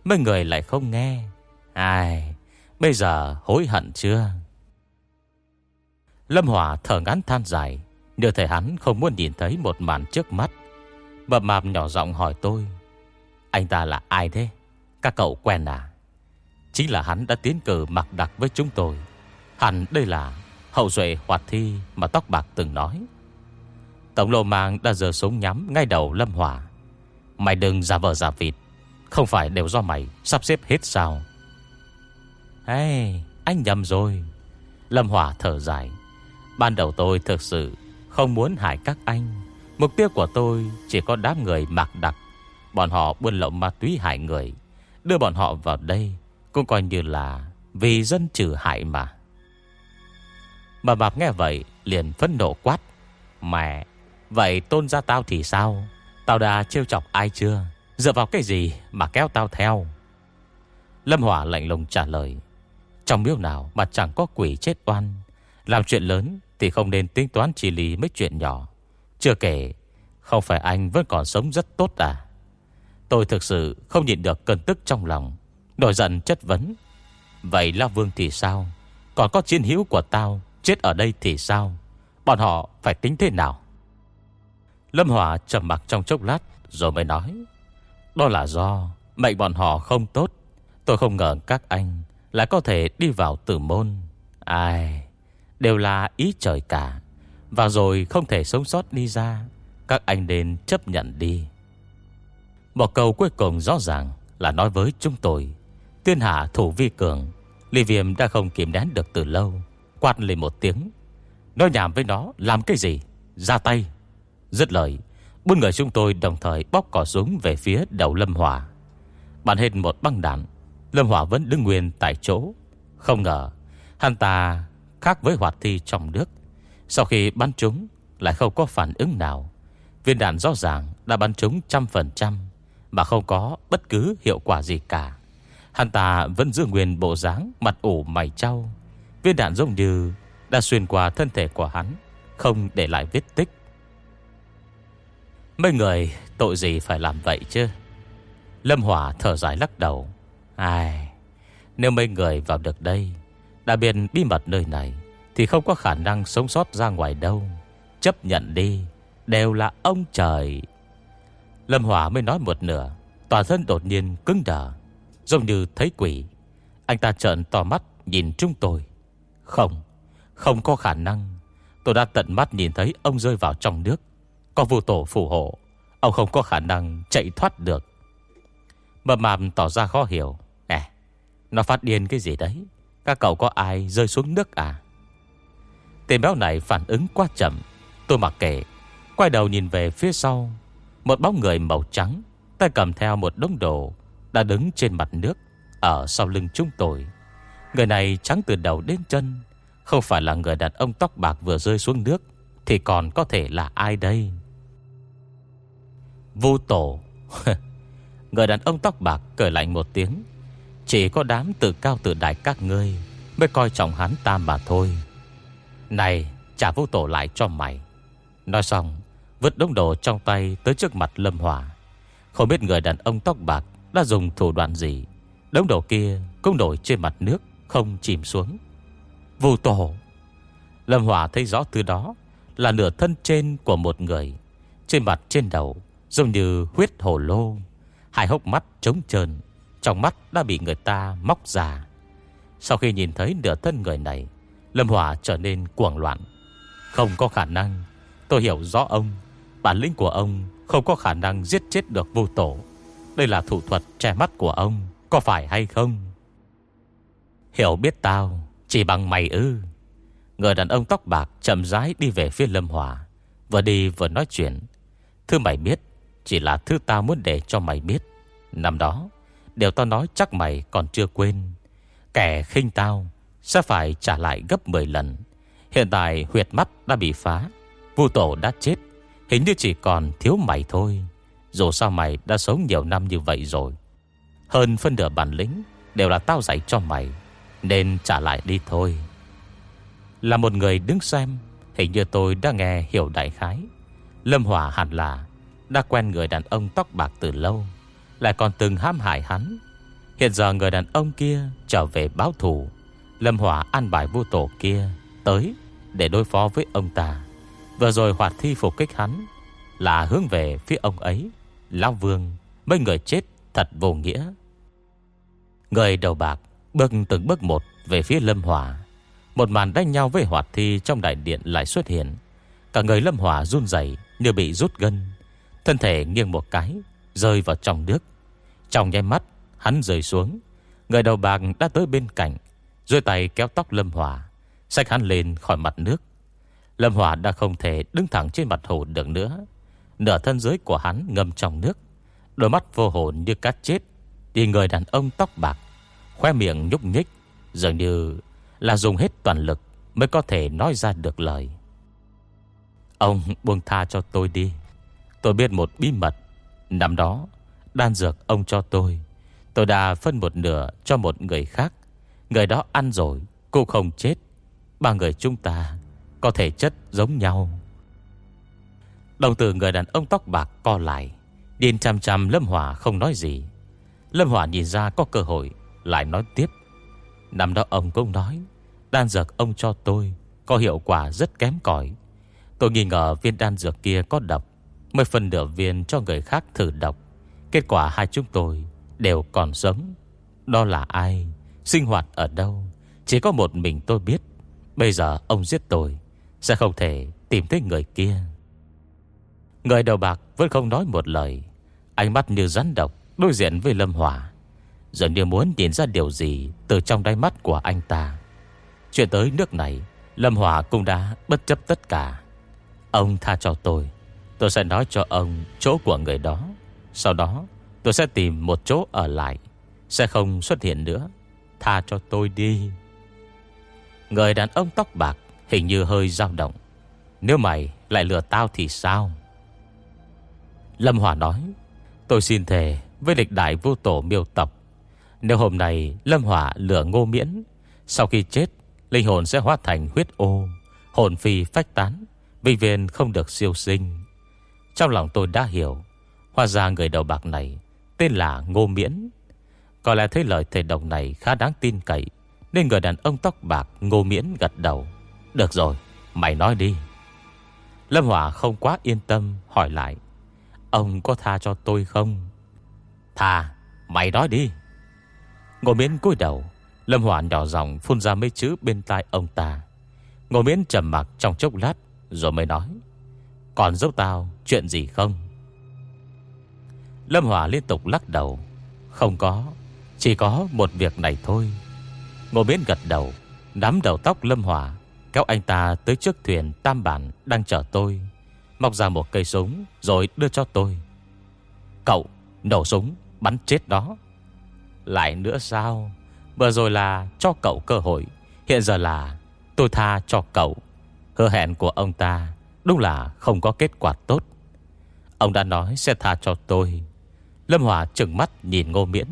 A: Mấy người lại không nghe. Ai, Bây giờ hối hận chưa? Lâm Hòa thở ngắn than dài Như thể hắn không muốn nhìn thấy Một màn trước mắt. Bập mạp nhỏ giọng hỏi tôi, Anh ta là ai thế? Các cậu quen à? Chính là hắn đã tiến cử mặc đặc với chúng tôi. Hẳn đây là hậu duệ hoạt thi mà tóc bạc từng nói. Tổng lộ mạng đã giờ súng nhắm ngay đầu Lâm Hòa. Mày đừng giả vờ giả vịt không phải đều do mày sắp xếp hết sao? Hey, anh nhầm rồi. Lâm Hòa thở dài. Ban đầu tôi thực sự không muốn hại các anh. Mục tiêu của tôi chỉ có đám người mặc đặc. Bọn họ buôn lậu ma túy hại người. Đưa bọn họ vào đây cũng coi như là Vì dân trừ hại mà. Mà mạp nghe vậy Liền phấn nộ quát. Mẹ Vậy tôn ra tao thì sao? Tao đã trêu chọc ai chưa? Dựa vào cái gì mà kéo tao theo? Lâm Hỏa lạnh lùng trả lời, Trong miếu nào mà chẳng có quỷ chết oan? Làm chuyện lớn Thì không nên tính toán chỉ lý mấy chuyện nhỏ. Chưa kể, Không phải anh vẫn còn sống rất tốt à? Tôi thực sự không nhịn được cơn tức trong lòng, Nổi giận chất vấn, Vậy La Vương thì sao? Còn có chiến hữu của tao Chết ở đây thì sao? Bọn họ phải tính thế nào? Lâm Hòa trầm mặc trong chốc lát Rồi mới nói đó là do mệnh bọn họ không tốt. Tôi không ngờ các anh Lại có thể đi vào tử môn. Ai, Đều là ý trời cả. Và rồi không thể sống sót đi ra, Các anh nên chấp nhận đi. Một câu cuối cùng rõ ràng Là nói với chúng tôi. Tuyên hạ thủ vi cường Lý viêm đã không kiềm đán được từ lâu, Quát lên một tiếng. Nói nhảm với nó, làm cái gì? Ra tay. Dứt lời Bốn người chúng tôi đồng thời bóc cỏ súng Về phía đầu Lâm Hòa Bắn hết một băng đạn, Lâm Hòa vẫn đứng nguyên tại chỗ. Không ngờ, Hắn ta khác với hoạt thi trong nước. Sau khi bắn trúng, Lại không có phản ứng nào. Viên đạn rõ ràng đã bắn trúng trăm phần trăm, Mà không có bất cứ hiệu quả gì cả. Hắn ta vẫn giữ nguyên bộ dáng Mặt ủ mày trao Viên đạn giống như đã xuyên qua thân thể của hắn, Không để lại vết tích. Mấy người tội gì phải làm vậy chứ? Lâm Hỏa thở dài lắc đầu. Ai, Nếu mấy người vào được đây, Đã biết bí mật nơi này, Thì không có khả năng sống sót ra ngoài đâu. Chấp nhận đi, Đều là ông trời. Lâm Hỏa mới nói một nửa Toàn thân đột nhiên cứng đờ, Giống như thấy quỷ. Anh ta trợn to mắt nhìn chúng tôi. Không Không có khả năng. Tôi đã tận mắt nhìn thấy ông rơi vào trong nước. Có vô tổ phù hộ, Ông không có khả năng chạy thoát được. Mập mạp tỏ ra khó hiểu. Nè Nó phát điên cái gì đấy? Các cậu có ai rơi xuống nước à? Tên béo này phản ứng quá chậm. Tôi mặc kệ, Quay đầu nhìn về phía sau. Một bóng người màu trắng, Tay cầm theo một đống đồ, Đã đứng trên mặt nước, Ở sau lưng chúng tôi. Người này trắng từ đầu đến chân, Không phải là người đàn ông tóc bạc vừa rơi xuống nước, Thì còn có thể là ai đây? Vu tổ. Người đàn ông tóc bạc cười lạnh một tiếng. Chỉ có đám tự cao tự đại các ngươi Mới coi trọng hắn ta mà thôi. Này, trả vô tổ lại cho mày. Nói xong, Vứt đống đồ trong tay tới trước mặt Lâm Hòa Không biết người đàn ông tóc bạc Đã dùng thủ đoạn gì. Đống đồ kia cũng nổi trên mặt nước, Không chìm xuống. Vô tổ. Lâm Hòa thấy rõ từ đó Là nửa thân trên của một người. Trên mặt trên đầu Giống như huyết hồ lô, Hai hốc mắt trống trơn, Trong mắt đã bị người ta móc ra. Sau khi nhìn thấy nửa thân người này, Lâm Hòa trở nên cuồng loạn. Không có khả năng, Tôi hiểu rõ ông, Bản lĩnh của ông không có khả năng giết chết được vô tổ. Đây là thủ thuật che mắt của ông, Có phải hay không? Hiểu biết tao, Chỉ bằng mày ư. Người đàn ông tóc bạc chậm rãi đi về phía Lâm Hòa, Vừa đi vừa nói chuyện. Thưa mày biết chỉ là thứ tao muốn để cho mày biết. Năm đó, Điều tao nói chắc mày còn chưa quên. Kẻ khinh tao Sẽ phải trả lại gấp 10 lần. Hiện tại huyệt mắt đã bị phá, Vu tổ đã chết. Hình như chỉ còn thiếu mày thôi. Dù sao mày đã sống nhiều năm như vậy rồi. Hơn phân nửa bản lĩnh Đều là tao dạy cho mày, Nên trả lại đi thôi. Là một người đứng xem, Hình như tôi đã nghe hiểu đại khái. Lâm Hòa hẳn là đã quen người đàn ông tóc bạc từ lâu Lại còn từng hãm hại hắn. Hiện giờ người đàn ông kia trở về báo thù Lâm hỏa an bài vô tổ kia Tới để đối phó với ông ta. Vừa rồi hoạt thi phục kích hắn Là hướng về phía ông ấy Lão Vương Mấy người chết thật vô nghĩa. Người đầu bạc Bước từng bước một về phía Lâm hỏa, Một màn đánh nhau với hoạt thi Trong đại điện lại xuất hiện. Cả người Lâm hỏa run dày Như bị rút gân. Thân thể nghiêng một cái, Rơi vào trong nước. Trong nháy mắt, hắn rơi xuống. Người đầu bạc đã tới bên cạnh Rồi tay kéo tóc Lâm Hòa Xách hắn lên khỏi mặt nước. Lâm Hòa đã không thể đứng thẳng trên mặt hồ được nữa. Nửa thân dưới của hắn ngâm trong nước, Đôi mắt vô hồn như cát chết. Thì người đàn ông tóc bạc Khoe miệng nhúc nhích, Dường như là dùng hết toàn lực Mới có thể nói ra được lời. Ông buông tha cho tôi đi. Tôi biết một bí mật. Năm đó, Đan dược ông cho tôi. Tôi đã phân một nửa cho một người khác. Người đó ăn rồi Cô không chết. Ba người chúng ta Có thể chất giống nhau. Đồng tử người đàn ông tóc bạc co lại Điên chăm chăm Lâm Hòa không nói gì. Lâm Hòa nhìn ra có cơ hội, Lại nói tiếp. Năm đó ông cũng nói, Đan dược ông cho tôi Có hiệu quả rất kém cỏi. Tôi nghi ngờ viên đan dược kia có độc. Mới phân nửa viên cho người khác thử đọc. Kết quả hai chúng tôi Đều còn sống Đó là ai? Sinh hoạt ở đâu? Chỉ có một mình tôi biết. Bây giờ ông giết tôi, Sẽ không thể tìm thấy người kia. Người đầu bạc vẫn không nói một lời. Ánh mắt như rắn độc Đối diện với Lâm Hòa Dường như muốn nhìn ra điều gì Từ trong đáy mắt của anh ta. Chuyện tới nước này, Lâm Hòa cũng đã bất chấp tất cả. Ông tha cho tôi. Tôi sẽ nói cho ông chỗ của người đó. Sau đó, tôi sẽ tìm một chỗ ở lại. Sẽ không xuất hiện nữa. Tha cho tôi đi. Người đàn ông tóc bạc Hình như hơi dao động. Nếu mày lại lừa tao thì sao? Lâm Hòa nói, Tôi xin thề với lịch đại vô tổ miêu tập Nếu hôm nay Lâm Hòa lừa ngô miễn, Sau khi chết, Linh hồn sẽ hóa thành huyết ô, Hồn phi phách tán Vinh viên không được siêu sinh. Trong lòng tôi đã hiểu Hóa ra người đầu bạc này Tên là Ngô Miễn. Có lẽ thấy lời thầy độc này khá đáng tin cậy Nên người đàn ông tóc bạc Ngô Miễn gật đầu. Được rồi, mày nói đi. Lâm Hòa không quá yên tâm Hỏi lại Ông có tha cho tôi không? Tha, mày nói đi. Ngô Miễn cúi đầu Lâm Hòa nhỏ giọng phun ra mấy chữ bên tai ông ta. Ngô Miễn trầm mặc trong chốc lát Rồi mới nói Còn giúp tao chuyện gì không? Lâm Hòa liên tục lắc đầu. Không có, Chỉ có một việc này thôi. Ngô Miễn gật đầu, Nắm đầu tóc Lâm hòa, Kéo anh ta tới trước thuyền Tam Bản đang chờ tôi. Mọc ra một cây súng Rồi đưa cho tôi. Cậu, nổ súng, bắn chết đó Lại nữa sao? Vừa rồi là cho cậu cơ hội, Hiện giờ là tôi tha cho cậu. Hứa hẹn của ông ta Đúng là không có kết quả tốt. Ông đã nói sẽ tha cho tôi. Lâm Hòa trừng mắt nhìn ngô miễn.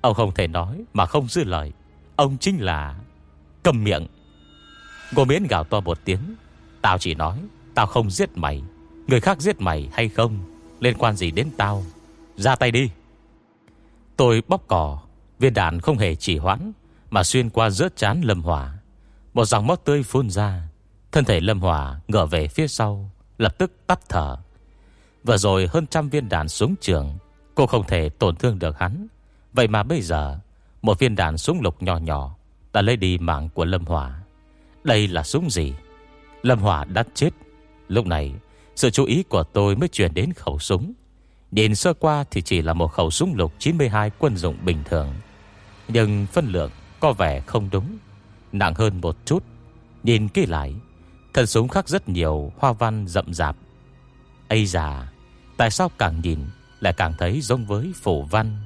A: Ông không thể nói Mà không giữ lời. Ông chính là Cầm miệng. Ngô miễn gào to một tiếng. Tao chỉ nói, Tao không giết mày. Người khác giết mày hay không, Liên quan gì đến tao? Ra tay đi. Tôi bóp cỏ Viên đạn không hề chỉ hoãn, Mà xuyên qua giữa chán Lâm Hòa. Một dòng máu tươi phun ra. Thân thể Lâm Hòa ngửa về phía sau, Lập tức tắt thở. Vừa rồi hơn trăm viên đạn súng trường. Cô không thể tổn thương được hắn. Vậy mà bây giờ, Một viên đạn súng lục nhỏ nhỏ Đã lấy đi mạng của Lâm Hòa Đây là súng gì? Lâm Hòa đã chết. Lúc này, sự chú ý của tôi mới chuyển đến khẩu súng. Nhìn sơ qua thì chỉ là một khẩu súng lục 92 quân dụng bình thường. Nhưng phân lượng có vẻ không đúng. Nặng hơn một chút. Nhìn kỹ lại, Thân súng khác rất nhiều hoa văn rậm rạp. Ây già Tại sao càng nhìn Lại càng thấy giống với phổ văn?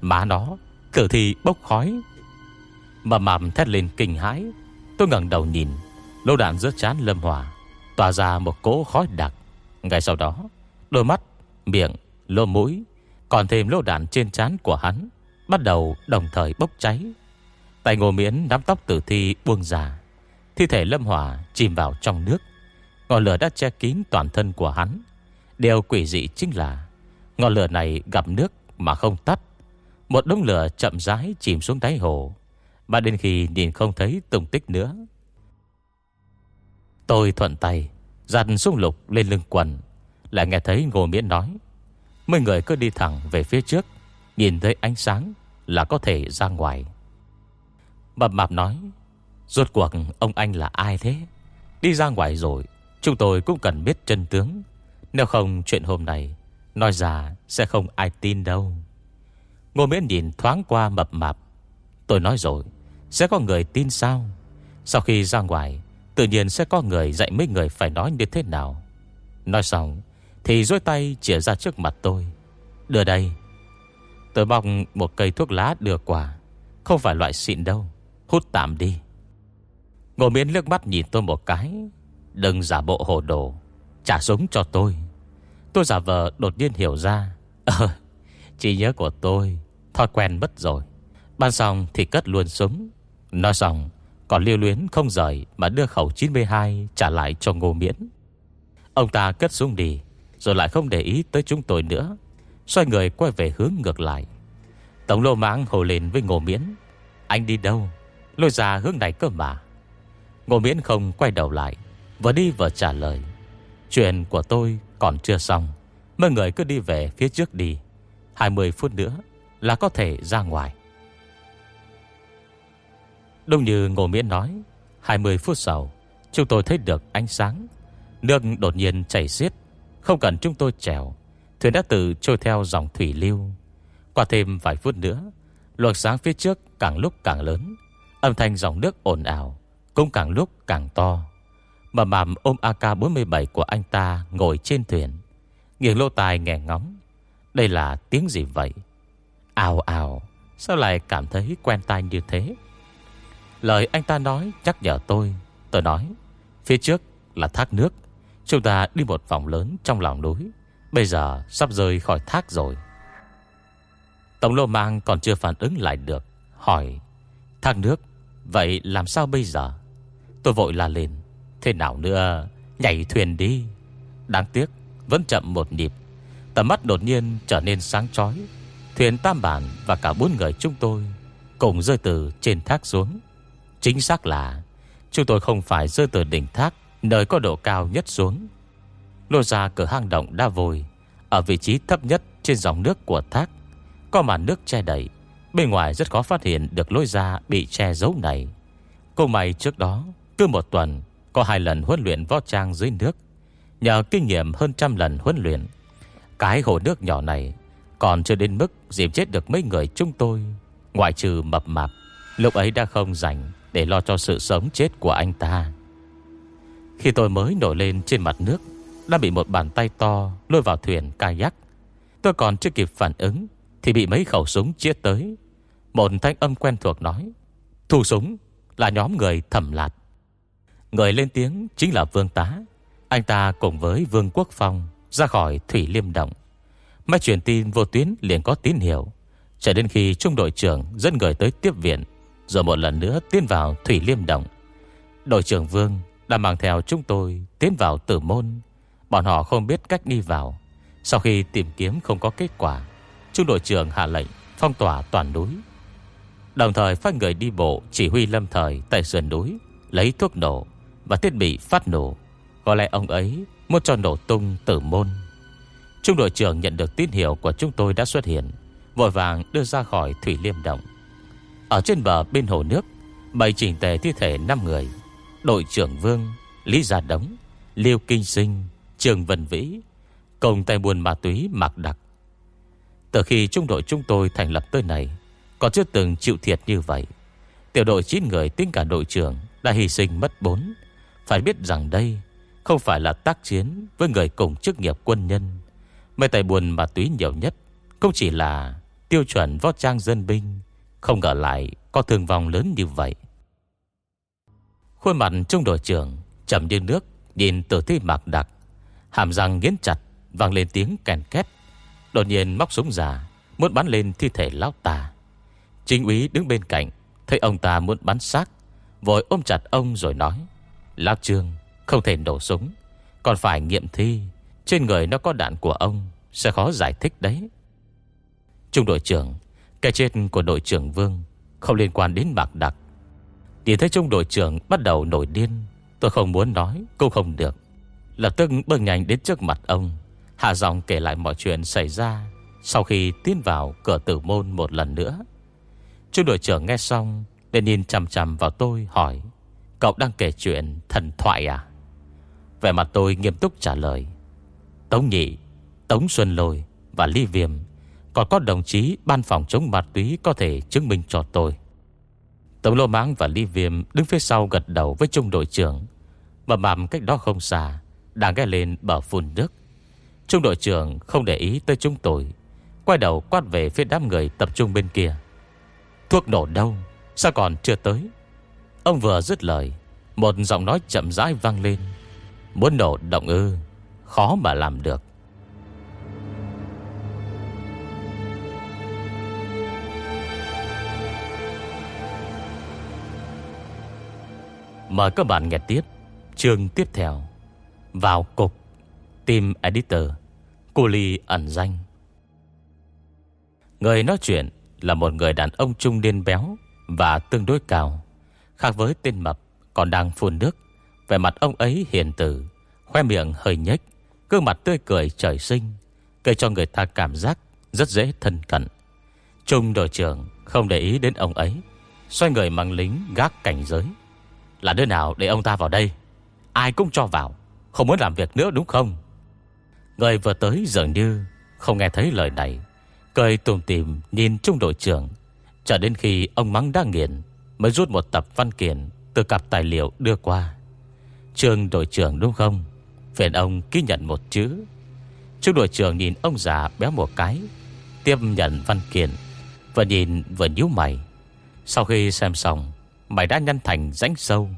A: Má nó cử thi bốc khói. Mà mầm thét lên kinh hãi. Tôi ngẩng đầu nhìn Lô đạn giữa chán lâm hỏa Tỏa ra một cỗ khói đặc. Ngay sau đó Đôi mắt, miệng, lô mũi Còn thêm lô đạn trên trán của hắn Bắt đầu đồng thời bốc cháy. Tay ngô miễn nắm tóc tử thi buông ra Thi thể lâm hỏa chìm vào trong nước. Ngọn lửa đã che kín toàn thân của hắn. Điều quỷ dị chính là, Ngọn lửa này gặp nước mà không tắt. Một đống lửa chậm rãi chìm xuống đáy hồ. Mà đến khi nhìn không thấy tung tích nữa, Tôi thuận tay Giặt sung lục lên lưng quần, Lại nghe thấy Ngô Miễn nói, Mấy người cứ đi thẳng về phía trước, Nhìn thấy ánh sáng là có thể ra ngoài. Mập mạp nói, Rốt cuộc ông anh là ai thế? Đi ra ngoài rồi, Chúng tôi cũng cần biết chân tướng. Nếu không, chuyện hôm nay, Nói ra sẽ không ai tin đâu. Ngô Miễn nhìn thoáng qua mập mạp. Tôi nói rồi, Sẽ có người tin sao? Sau khi ra ngoài, Tự nhiên sẽ có người dạy mấy người phải nói như thế nào. Nói xong, Thì dối tay chỉa ra trước mặt tôi. Đưa đây. Tôi bọc một cây thuốc lá đưa quả Không phải loại xịn đâu. Hút tạm đi. Ngô miễn lướt mắt nhìn tôi một cái. Đừng giả bộ hồ đồ. Trả súng cho tôi. Tôi giả vờ đột nhiên hiểu ra Ờ Chỉ nhớ của tôi Thói quen mất rồi. Ban xong thì cất luôn súng. Nói xong, còn lưu luyến không rời Mà đưa khẩu 92 trả lại cho ngô miễn. Ông ta cất súng đi, Rồi lại không để ý tới chúng tôi nữa, Xoay người quay về hướng ngược lại. Tổng lô mãng hồ lên với ngô miễn, Anh đi đâu? Lôi ra hướng này cơ mà. Ngô miễn không quay đầu lại, Vừa đi vừa trả lời Chuyện của tôi còn chưa xong. Mọi người cứ đi về phía trước đi. 20 phút nữa là có thể ra ngoài. Đúng như Ngô Miễn nói 20 phút sau, Chúng tôi thấy được ánh sáng. Nước đột nhiên chảy xiết, Không cần chúng tôi trèo. Thuyền đã tự trôi theo dòng thủy lưu. Qua thêm vài phút nữa, Luồng sáng phía trước càng lúc càng lớn, Âm thanh dòng nước ồn ào Cũng càng lúc càng to. Mà mạm ôm AK-47 của anh ta Ngồi trên thuyền. Nghiền lô tài nghe ngóng. Đây là tiếng gì vậy? Ào ào, Sao lại cảm thấy quen tai như thế? Lời anh ta nói chắc nhở tôi. Tôi nói, Phía trước là thác nước. Chúng ta đi một vòng lớn trong lòng núi. Bây giờ sắp rơi khỏi thác rồi. Tổng lô mang còn chưa phản ứng lại được, Hỏi, Thác nước, Vậy làm sao bây giờ? Tôi vội la lên Thế nào nữa, Nhảy thuyền đi. Đáng tiếc, Vẫn chậm một nhịp. Tầm mắt đột nhiên trở nên sáng chói. Thuyền tam bản và cả bốn người chúng tôi Cùng rơi từ trên thác xuống. Chính xác là, Chúng tôi không phải rơi từ đỉnh thác, Nơi có độ cao nhất xuống. Lô ra cửa hang động đa vôi, Ở vị trí thấp nhất trên dòng nước của thác. Có màn nước che đẩy Bên ngoài rất khó phát hiện được lối ra Bị che giấu này. Cô mày trước đó Cứ một tuần có hai lần huấn luyện võ trang dưới nước, Nhờ kinh nghiệm hơn trăm lần huấn luyện. Cái hồ nước nhỏ này Còn chưa đến mức dịp chết được mấy người chúng tôi, Ngoại trừ mập mạp, Lúc ấy đã không rảnh Để lo cho sự sống chết của anh ta. Khi tôi mới nổi lên trên mặt nước, Đã bị một bàn tay to Lôi vào thuyền kayak. Tôi còn chưa kịp phản ứng Thì bị mấy khẩu súng chia tới. Một thanh âm quen thuộc nói Thu súng là nhóm người thẩm lạt. Người lên tiếng chính là Vương Tá. Anh ta cùng với Vương Quốc Phong Ra khỏi Thủy Liêm Động. Máy truyền tin vô tuyến liền có tín hiệu. Cho đến khi trung đội trưởng dẫn người tới tiếp viện, Rồi một lần nữa tiến vào Thủy Liêm Động. Đội trưởng Vương đã mang theo chúng tôi tiến vào tử môn. Bọn họ không biết cách đi vào. Sau khi tìm kiếm không có kết quả, Trung đội trưởng hạ lệnh phong tỏa toàn núi. Đồng thời phát người đi bộ chỉ huy lâm thời tại sườn núi, Lấy thuốc nổ và thiết bị phát nổ. Có lẽ ông ấy muốn cho nổ tung tử môn. Trung đội trưởng nhận được tín hiệu của chúng tôi đã xuất hiện, Vội vàng đưa ra khỏi Thủy Liêm Động. Ở trên bờ bên hồ nước, Bày chỉnh tề thi thể 5 người. Đội trưởng Vương, Lý Gia Đống, Liêu Kinh Sinh, Trường Vân Vĩ công tay buồn ma túy Mạc Đặc. Từ khi trung đội chúng tôi thành lập tới này Còn chưa từng chịu thiệt như vậy. Tiểu đội 9 người tính cả đội trưởng Đã hy sinh mất 4 phải biết rằng đây Không phải là tác chiến với người cùng chức nghiệp quân nhân. Mấy tay buồn ma túy nhiều nhất Không chỉ là tiêu chuẩn võ trang dân binh, Không ngờ lại có thương vong lớn như vậy. Khuôn mặt trung đội trưởng Chầm như nước Nhìn tử thi mạc đặc, Hàm răng nghiến chặt, Vang lên tiếng kèn két. Đột nhiên móc súng giả Muốn bắn lên thi thể lão ta. Chính úy đứng bên cạnh, Thấy ông ta muốn bắn xác, Vội ôm chặt ông rồi nói Lão Trương không thể nổ súng. Còn phải nghiệm thi. Trên người nó có đạn của ông, Sẽ khó giải thích đấy. Trung đội trưởng, Cái chết của đội trưởng Vương Không liên quan đến bạc Đặc. Nhìn thấy trung đội trưởng bắt đầu nổi điên, Tôi không muốn nói, cũng không được. Lập tức bước nhanh đến trước mặt ông, Hạ giọng kể lại mọi chuyện xảy ra Sau khi tiến vào cửa tử môn một lần nữa. Trung đội trưởng nghe xong Để nhìn chằm chằm vào tôi, hỏi Cậu đang kể chuyện thần thoại à? Về mặt tôi nghiêm túc trả lời. Tống Nhị, Tống Xuân Lôi và Ly Viêm, Còn có đồng chí ban phòng chống ma túy Có thể chứng minh cho tôi. Tống Lô Máng và Ly Viêm Đứng phía sau gật đầu với trung đội trưởng. Mà mạm cách đó không xa Đang ghé lên bờ phun nước. Trung đội trưởng không để ý tới chúng tôi, Quay đầu quát về phía đám người tập trung bên kia. Thuốc nổ đâu? Sao còn chưa tới? Ông vừa dứt lời, Một giọng nói chậm rãi vang lên. Muốn nổ động ư, Khó mà làm được. Mời các bạn nghe tiếp Chương tiếp theo. Vào cục, Team Editor Cô Ly ẩn danh. Người nói chuyện Là một người đàn ông trung niên béo Và tương đối cao. Khác với tên mập, Còn đang phun nước. Về mặt ông ấy hiền tử Khoe miệng hơi nhếch, Gương mặt tươi cười trời sinh, Gây cho người ta cảm giác rất dễ thân cận. Trung đội trưởng Không để ý đến ông ấy, Xoay người mang lính gác cảnh giới. Là đứa nào để ông ta vào đây? Ai cũng cho vào, Không muốn làm việc nữa đúng không? Người vừa tới dường như Không nghe thấy lời này, Cười tùm tìm nhìn trung đội trưởng, Cho đến khi ông mắng đang nghiền. Mới rút một tập văn kiện Từ cặp tài liệu đưa qua. Trường đội trưởng đúng không? Phiền ông ký nhận một chữ. Trung đội trưởng nhìn ông già béo một cái, Tiếp nhận văn kiện, Vừa nhìn vừa nhíu mày. Sau khi xem xong, Mày đã nhăn thành rãnh sâu.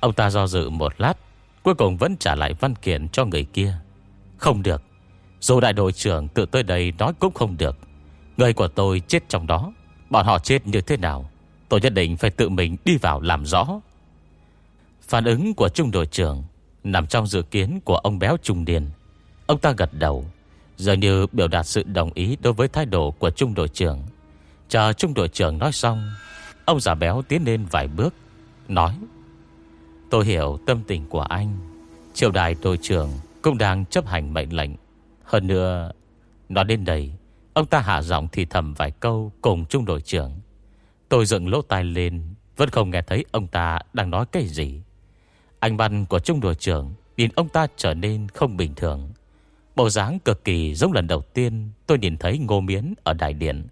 A: Ông ta do dự một lát, Cuối cùng vẫn trả lại văn kiện cho người kia. Không được, Dù đại đội trưởng tự tới đây nói cũng không được. Người của tôi chết trong đó, Bọn họ chết như thế nào? Tôi nhất định phải tự mình đi vào làm rõ. Phản ứng của trung đội trưởng Nằm trong dự kiến của ông béo trung điền. Ông ta gật đầu, dường như biểu đạt sự đồng ý Đối với thái độ của trung đội trưởng. Chờ trung đội trưởng nói xong, Ông già béo tiến lên vài bước, Nói, Tôi hiểu tâm tình của anh. Triều đại đội trưởng Cũng đang chấp hành mệnh lệnh. Hơn nữa, Nói đến đây, Ông ta hạ giọng thì thầm vài câu Cùng trung đội trưởng. Tôi dựng lỗ tai lên, Vẫn không nghe thấy ông ta đang nói cái gì. Anh văn của trung đội trưởng Nhìn ông ta trở nên không bình thường. Bộ dáng cực kỳ giống lần đầu tiên Tôi nhìn thấy ngô miến ở đại điện.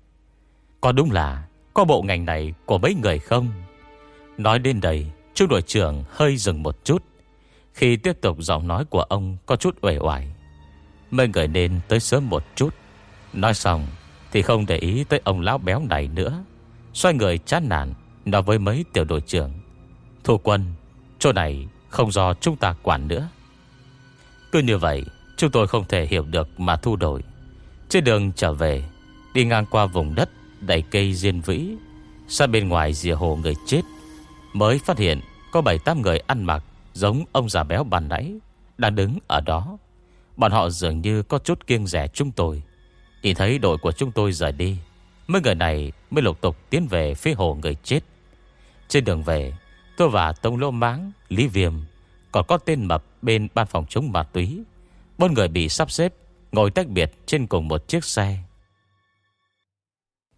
A: Có đúng là Có bộ ngành này của mấy người không? Nói đến đây, Trung đội trưởng hơi dừng một chút. Khi tiếp tục giọng nói của ông Có chút uể oải, Mấy người nên tới sớm một chút. Nói xong Thì không để ý tới ông lão béo này nữa. Xoay người chán nản, Nói với mấy tiểu đội trưởng. Thủ quân, Chỗ này không do chúng ta quản nữa. Cứ như vậy, Chúng tôi không thể hiểu được mà thu đổi Trên đường trở về, Đi ngang qua vùng đất đầy cây diên vĩ. Xa bên ngoài rìa hồ người chết, Mới phát hiện Có 7-8 người ăn mặc Giống ông già béo bàn nãy Đang đứng ở đó. Bọn họ dường như có chút kiêng rẻ chúng tôi. Nhìn thấy đội của chúng tôi rời đi. Mấy người này mới lục tục tiến về phía hồ người chết. Trên đường về Tôi và Tông Lô Máng, Lý Viêm Còn có tên mập bên ban phòng chống ma túy. Bốn người bị sắp xếp Ngồi tách biệt trên cùng một chiếc xe.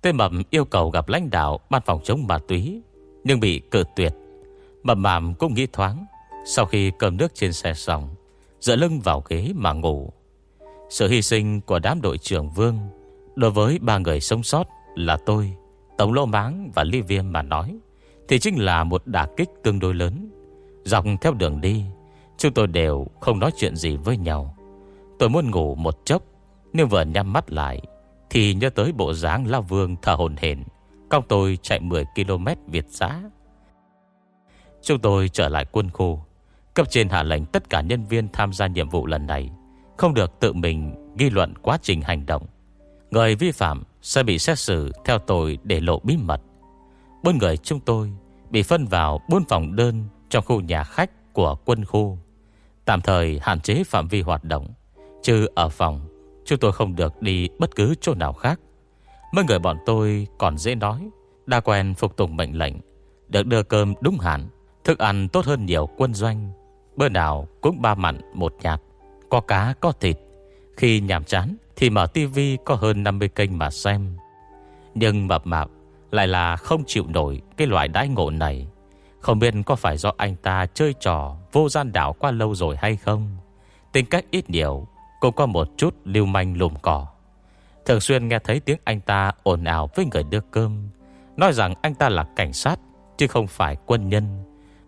A: Tên mập yêu cầu gặp lãnh đạo Ban phòng chống ma túy Nhưng bị cự tuyệt. Mập mạm cũng nghĩ thoáng Sau khi cầm nước trên xe xong Dựa lưng vào ghế mà ngủ. Sự hy sinh của đám đội trưởng Vương Đối với ba người sống sót là tôi, Tổng lô máng và ly viêm mà nói, Thì chính là một đả kích tương đối lớn. Dọc theo đường đi, Chúng tôi đều không nói chuyện gì với nhau. Tôi muốn ngủ một chốc, Nhưng vừa nhắm mắt lại, Thì nhớ tới bộ dáng La Vương thở hồn hển, Cong tôi chạy 10 km Việt giã. Chúng tôi trở lại quân khu, Cấp trên hạ lệnh tất cả nhân viên tham gia nhiệm vụ lần này, Không được tự mình ghi luận quá trình hành động. Người vi phạm sẽ bị xét xử theo tội để lộ bí mật. Bốn người chúng tôi bị phân vào bốn phòng đơn trong khu nhà khách của quân khu. Tạm thời hạn chế phạm vi hoạt động Chứ ở phòng, Chúng tôi không được đi bất cứ chỗ nào khác. Mấy người bọn tôi còn dễ nói Đa quen phục tùng mệnh lệnh, Được đưa cơm đúng hạn, Thức ăn tốt hơn nhiều quân doanh. Bữa nào cũng ba mặn một nhạt, Có cá có thịt. Khi nhàm chán thì mở tivi có hơn 50 kênh mà xem. Nhưng mập mạp Lại là không chịu nổi Cái loại đãi ngộ này. Không biết có phải do anh ta chơi trò Vô gian đảo qua lâu rồi hay không? Tính cách ít nhiều, Cũng có một chút lưu manh lùm cỏ Thường xuyên nghe thấy tiếng anh ta ồn ào với người đưa cơm. Nói rằng anh ta là cảnh sát, Chứ không phải quân nhân.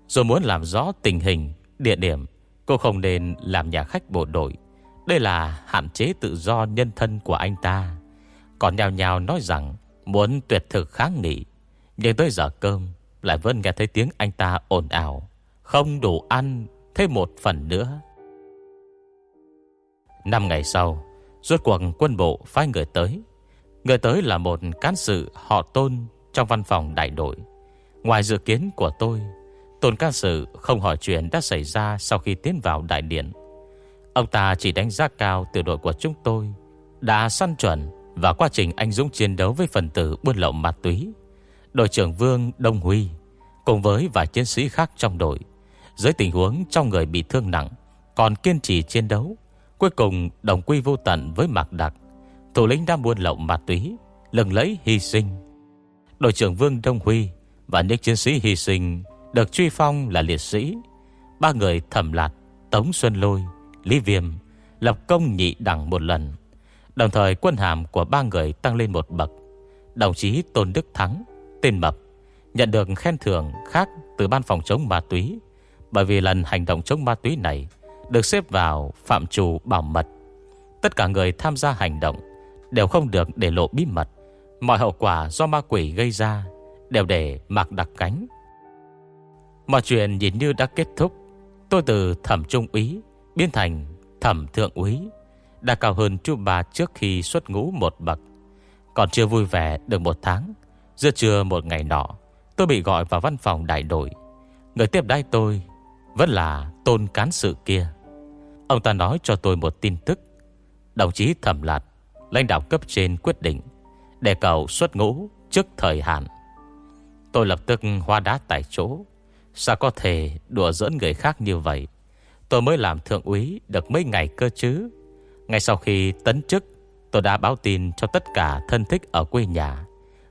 A: Rồi muốn làm rõ tình hình, Địa điểm Cô không nên làm nhà khách bộ đội. Đây là hạn chế tự do nhân thân của anh ta. Còn nhào nhào nói rằng Muốn tuyệt thực kháng nghị, Nhưng tới giờ cơm Lại vẫn nghe thấy tiếng anh ta ồn ào. Không đủ ăn, Thêm một phần nữa. Năm ngày sau, Rốt cuộc quân bộ phái người tới. Người tới là một cán sự họ tôn Trong văn phòng đại đội. Ngoài dự kiến của tôi, Tôn cán sự không hỏi chuyện đã xảy ra Sau khi tiến vào đại điện. Ông ta chỉ đánh giá cao tiểu đội của chúng tôi, Đã săn chuẩn Và quá trình anh Dũng chiến đấu với phần tử buôn lậu ma túy. Đội trưởng Vương Đông Huy Cùng với vài chiến sĩ khác trong đội, Dưới tình huống trong người bị thương nặng, Còn kiên trì chiến đấu, Cuối cùng đồng quy vô tận với Mạc Đặc, Thủ lĩnh đang buôn lậu ma túy lần lấy hy sinh. Đội trưởng Vương Đông Huy Và những chiến sĩ hy sinh Được truy phong là liệt sĩ, Ba người thẩm lạt Tống Xuân Lôi Lý Viêm Lập công nhị đẳng một lần. Đồng thời quân hàm của ba người tăng lên một bậc. Đồng chí Tôn Đức Thắng, Tên Mập, Nhận được khen thưởng khác từ ban phòng chống ma túy, Bởi vì lần hành động chống ma túy này Được xếp vào phạm trù bảo mật. Tất cả người tham gia hành động Đều không được để lộ bí mật. Mọi hậu quả do ma quỷ gây ra Đều để mặc đặc cánh. Mọi chuyện nhìn như đã kết thúc. Tôi từ thẩm trung ý. Biến thành thẩm thượng úy, Đã cao hơn chú bà trước khi xuất ngũ một bậc. Còn chưa vui vẻ được một tháng, Giữa trưa một ngày nọ, Tôi bị gọi vào văn phòng đại đội. Người tiếp đai tôi Vẫn là tôn cán sự kia. Ông ta nói cho tôi một tin tức. Đồng chí thẩm lạt, Lãnh đạo cấp trên quyết định Để cầu xuất ngũ trước thời hạn. Tôi lập tức hoa đá tại chỗ. Sao có thể đùa giỡn người khác như vậy? Tôi mới làm thượng úy Được mấy ngày cơ chứ. Ngay sau khi tấn chức, Tôi đã báo tin cho tất cả thân thích ở quê nhà.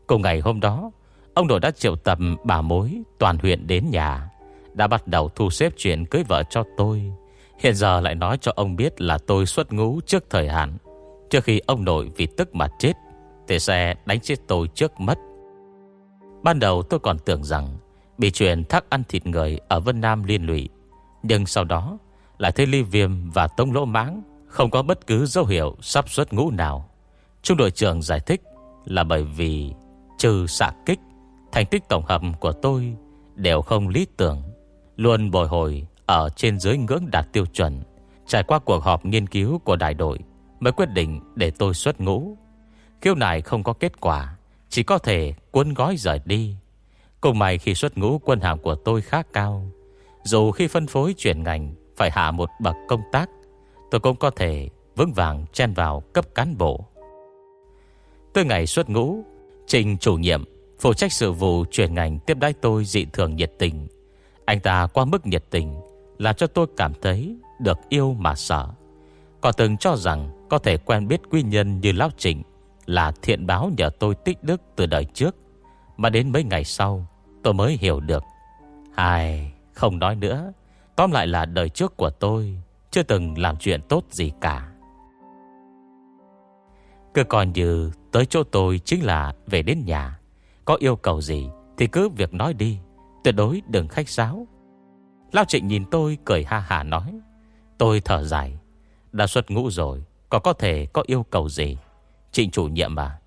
A: Cùng ngày hôm đó, Ông nội đã triệu tập bà mối toàn huyện đến nhà, Đã bắt đầu thu xếp chuyện cưới vợ cho tôi. Hiện giờ lại nói cho ông biết là tôi xuất ngũ trước thời hạn. Trước khi ông nội vì tức mà chết, Thì sẽ đánh chết tôi trước mất Ban đầu tôi còn tưởng rằng Bị chuyện thác ăn thịt người Ở Vân Nam liên lụy, Nhưng sau đó lại thấy ly viêm và tông lỗ máng Không có bất cứ dấu hiệu sắp xuất ngũ nào. Trung đội trưởng giải thích Là bởi vì Trừ xạ kích, Thành tích tổng hợp của tôi Đều không lý tưởng. Luôn bồi hồi ở trên dưới ngưỡng đạt tiêu chuẩn, Trải qua cuộc họp nghiên cứu của đại đội Mới quyết định để tôi xuất ngũ. Khiêu này không có kết quả, Chỉ có thể cuốn gói rời đi. Cùng mày khi xuất ngũ quân hàm của tôi khá cao, Dù khi phân phối chuyển ngành phải hạ một bậc công tác, Tôi cũng có thể vững vàng chen vào cấp cán bộ. Từ ngày xuất ngũ, Trình chủ nhiệm, Phụ trách sự vụ chuyển ngành tiếp đái tôi dị thường nhiệt tình. Anh ta qua mức nhiệt tình, Làm cho tôi cảm thấy được yêu mà sợ. Còn từng cho rằng Có thể quen biết quy nhân như Lão Trịnh Là thiện báo nhờ tôi tích đức từ đời trước. Mà đến mấy ngày sau, Tôi mới hiểu được. Ai, không nói nữa. Tóm lại là đời trước của tôi Chưa từng làm chuyện tốt gì cả. Cứ còn như tới chỗ tôi chính là về đến nhà. Có yêu cầu gì Thì cứ việc nói đi Tuyệt đối đừng khách sáo. Lao trịnh nhìn tôi cười ha hà nói Tôi thở dài Đã xuất ngũ rồi Có có thể có yêu cầu gì? Trịnh chủ nhiệm à,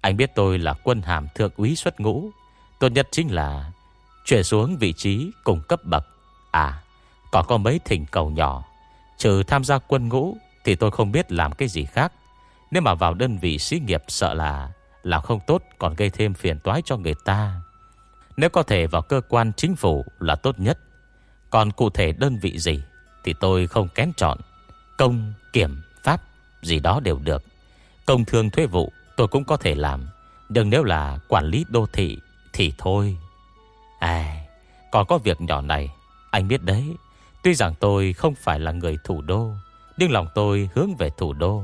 A: Anh biết tôi là quân hàm thượng úy xuất ngũ Tốt nhất chính là Chuyển xuống vị trí cùng cấp bậc. À có có mấy thỉnh cầu nhỏ. Trừ tham gia quân ngũ Thì tôi không biết làm cái gì khác. Nếu mà vào đơn vị sĩ nghiệp sợ là Làm không tốt còn gây thêm phiền toái cho người ta. Nếu có thể vào cơ quan chính phủ là tốt nhất. Còn cụ thể đơn vị gì Thì tôi không kén chọn. Công, kiểm, pháp Gì đó đều được. Công thương thuế vụ tôi cũng có thể làm. Nhưng nếu là quản lý đô thị Thì thôi. À Còn có việc nhỏ này Anh biết đấy. Tuy rằng tôi không phải là người thủ đô, Nhưng lòng tôi hướng về thủ đô.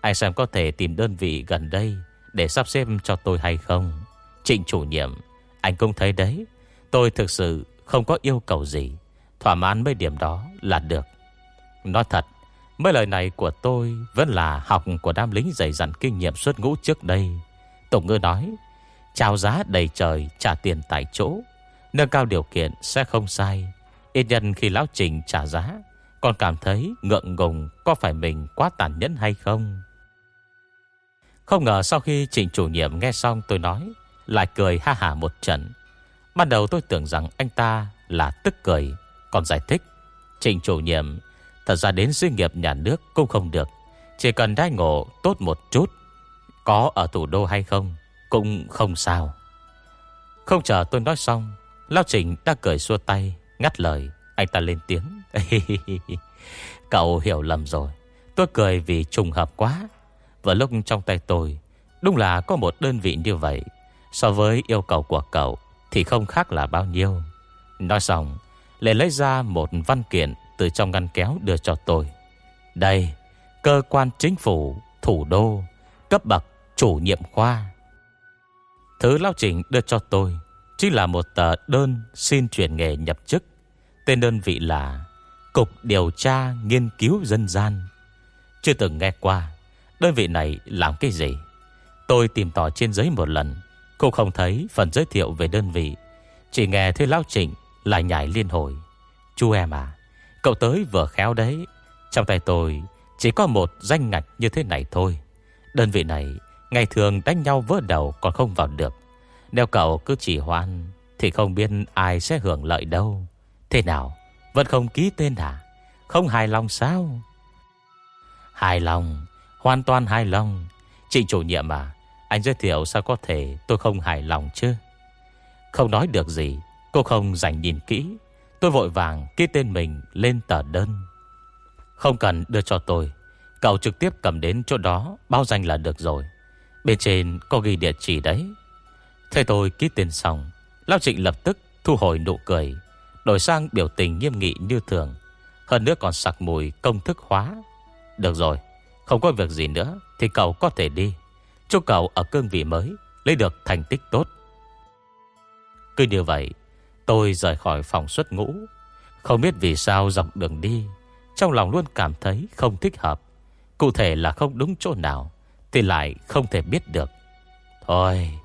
A: Anh xem có thể tìm đơn vị gần đây Để sắp xếp cho tôi hay không? Trịnh chủ nhiệm, Anh cũng thấy đấy. Tôi thực sự không có yêu cầu gì. Thỏa mãn mấy điểm đó là được. Nói thật, Mấy lời này của tôi Vẫn là học của đám lính dày dặn kinh nghiệm xuất ngũ trước đây. Tổng ngư nói, Trao giá đầy trời trả tiền tại chỗ, Nâng cao điều kiện sẽ không sai. Yên nhân khi lão trình trả giá, Còn cảm thấy ngượng ngùng Có phải mình quá tàn nhẫn hay không? Không ngờ sau khi trình chủ nhiệm nghe xong tôi nói, Lại cười ha hả một trận. Ban đầu tôi tưởng rằng anh ta là tức cười, Còn giải thích Trình chủ nhiệm, Thật ra đến doanh nghiệp nhà nước cũng không được, Chỉ cần đai ngộ tốt một chút, Có ở thủ đô hay không Cũng không sao. Không chờ tôi nói xong Lao Trình đã cười xua tay Ngắt lời, Anh ta lên tiếng. Cậu hiểu lầm rồi. Tôi cười vì trùng hợp quá. Và lúc trong tay tôi, Đúng là có một đơn vị như vậy. So với yêu cầu của cậu, Thì không khác là bao nhiêu. Nói xong Lệ lấy ra một văn kiện Từ trong ngăn kéo đưa cho tôi. Đây, Cơ quan chính phủ, Thủ đô, Cấp bậc chủ nhiệm khoa. Thứ Lao Trình đưa cho tôi. Chính là một tờ đơn xin chuyển nghề nhập chức. Tên đơn vị là Cục Điều tra Nghiên cứu Dân gian. Chưa từng nghe qua, Đơn vị này làm cái gì? Tôi tìm tỏ trên giấy một lần cô không thấy phần giới thiệu về đơn vị. Chỉ nghe thấy Lão Trịnh Lại nhảy liên hồi. Chú em à Cậu tới vừa khéo đấy. Trong tay tôi chỉ có một danh ngạch như thế này thôi. Đơn vị này Ngày thường đánh nhau vỡ đầu còn không vào được nếu cậu cứ chỉ hoan, Thì không biết ai sẽ hưởng lợi đâu. Thế nào? Vẫn không ký tên hả Không hài lòng sao? Hài lòng, Hoàn toàn hài lòng. Trịnh chủ nhiệm à Anh giới thiệu sao có thể tôi không hài lòng chứ? Không nói được gì, Cô không dành nhìn kỹ. Tôi vội vàng ký tên mình lên tờ đơn. Không cần đưa cho tôi. Cậu trực tiếp cầm đến chỗ đó bao danh là được rồi. Bên trên có ghi địa chỉ đấy. Thấy tôi ký tên xong, Lao Trịnh lập tức thu hồi nụ cười, Đổi sang biểu tình nghiêm nghị như thường, Hơn nữa còn sặc mùi công thức hóa. Được rồi, Không có việc gì nữa Thì cậu có thể đi. Chúc cậu ở cương vị mới, Lấy được thành tích tốt. Cứ như vậy, Tôi rời khỏi phòng xuất ngũ. Không biết vì sao dọc đường đi, Trong lòng luôn cảm thấy không thích hợp. Cụ thể là không đúng chỗ nào Thì lại không thể biết được. Thôi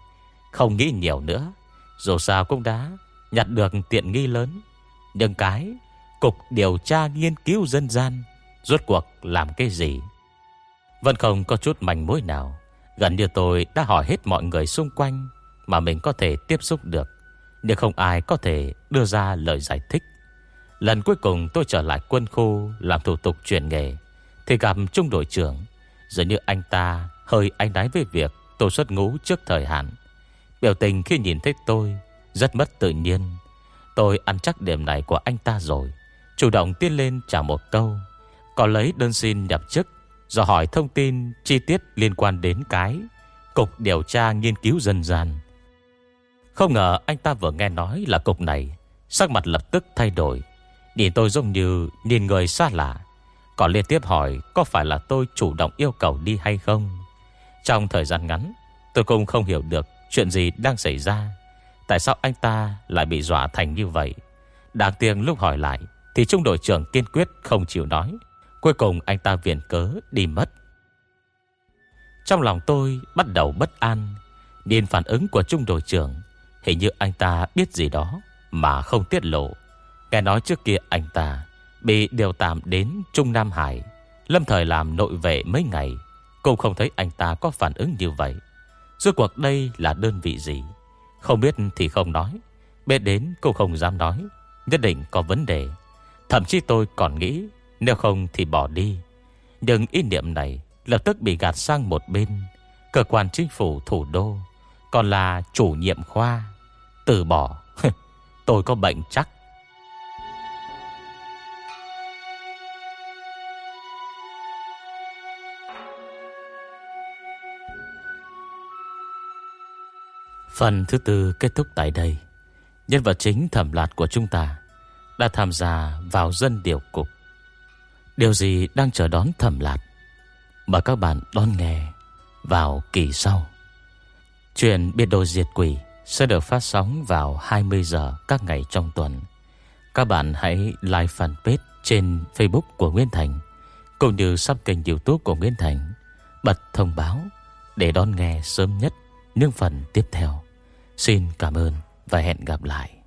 A: không nghĩ nhiều nữa. Dù sao cũng đã nhặt được tiện nghi lớn. Nhưng cái, Cục điều tra nghiên cứu dân gian, Rốt cuộc làm cái gì? Vẫn không có chút manh mối nào. Gần như tôi đã hỏi hết mọi người xung quanh Mà mình có thể tiếp xúc được. Nhưng không ai có thể đưa ra lời giải thích. Lần cuối cùng tôi trở lại quân khu Làm thủ tục chuyển nghề, Thì gặp trung đội trưởng. Dường như anh ta hơi anh đái với việc Tôi xuất ngũ trước thời hạn. Biểu tình khi nhìn thấy tôi Rất mất tự nhiên. Tôi ăn chắc điểm này của anh ta rồi. Chủ động tiến lên trả một câu. Có lấy đơn xin nhập chức, Do hỏi thông tin chi tiết liên quan đến cái. Cục điều tra nghiên cứu dân gian. Không ngờ anh ta vừa nghe nói là cục này. Sắc mặt lập tức thay đổi. Nhìn tôi giống như nhìn người xa lạ. Còn liên tiếp hỏi Có phải là tôi chủ động yêu cầu đi hay không? Trong thời gian ngắn, Tôi cũng không hiểu được Chuyện gì đang xảy ra? Tại sao anh ta lại bị dọa thành như vậy? Đáng tiếng lúc hỏi lại, Thì trung đội trưởng kiên quyết không chịu nói. Cuối cùng anh ta viện cớ đi mất. Trong lòng tôi bắt đầu bất an. Nhìn phản ứng của trung đội trưởng, Hình như anh ta biết gì đó Mà không tiết lộ. Nghe nói trước kia anh ta Bị điều tạm đến Trung Nam Hải, Lâm thời làm nội vệ mấy ngày, Cũng không thấy anh ta có phản ứng như vậy. Rốt cuộc đây là đơn vị gì? Không biết thì không nói. Biết đến cũng không dám nói. Nhất định có vấn đề. Thậm chí tôi còn nghĩ, Nếu không thì bỏ đi. Nhưng ý niệm này lập tức bị gạt sang một bên. Cơ quan chính phủ thủ đô, Còn là chủ nhiệm khoa. Từ bỏ. Tôi có bệnh chắc. Phần thứ tư kết thúc tại đây. Nhân vật chính thẩm lạt của chúng ta đã tham gia vào dân điều cục. Điều gì đang chờ đón thẩm lạt? Mời các bạn đón nghe vào kỳ sau. Chuyện biệt đồ diệt quỷ sẽ được phát sóng vào 20 giờ các ngày trong tuần. Các bạn hãy like fanpage trên Facebook của Nguyên Thành cũng như sub kênh YouTube của Nguyên Thành, bật thông báo để đón nghe sớm nhất những phần tiếp theo. Xin cảm ơn và hẹn gặp lại.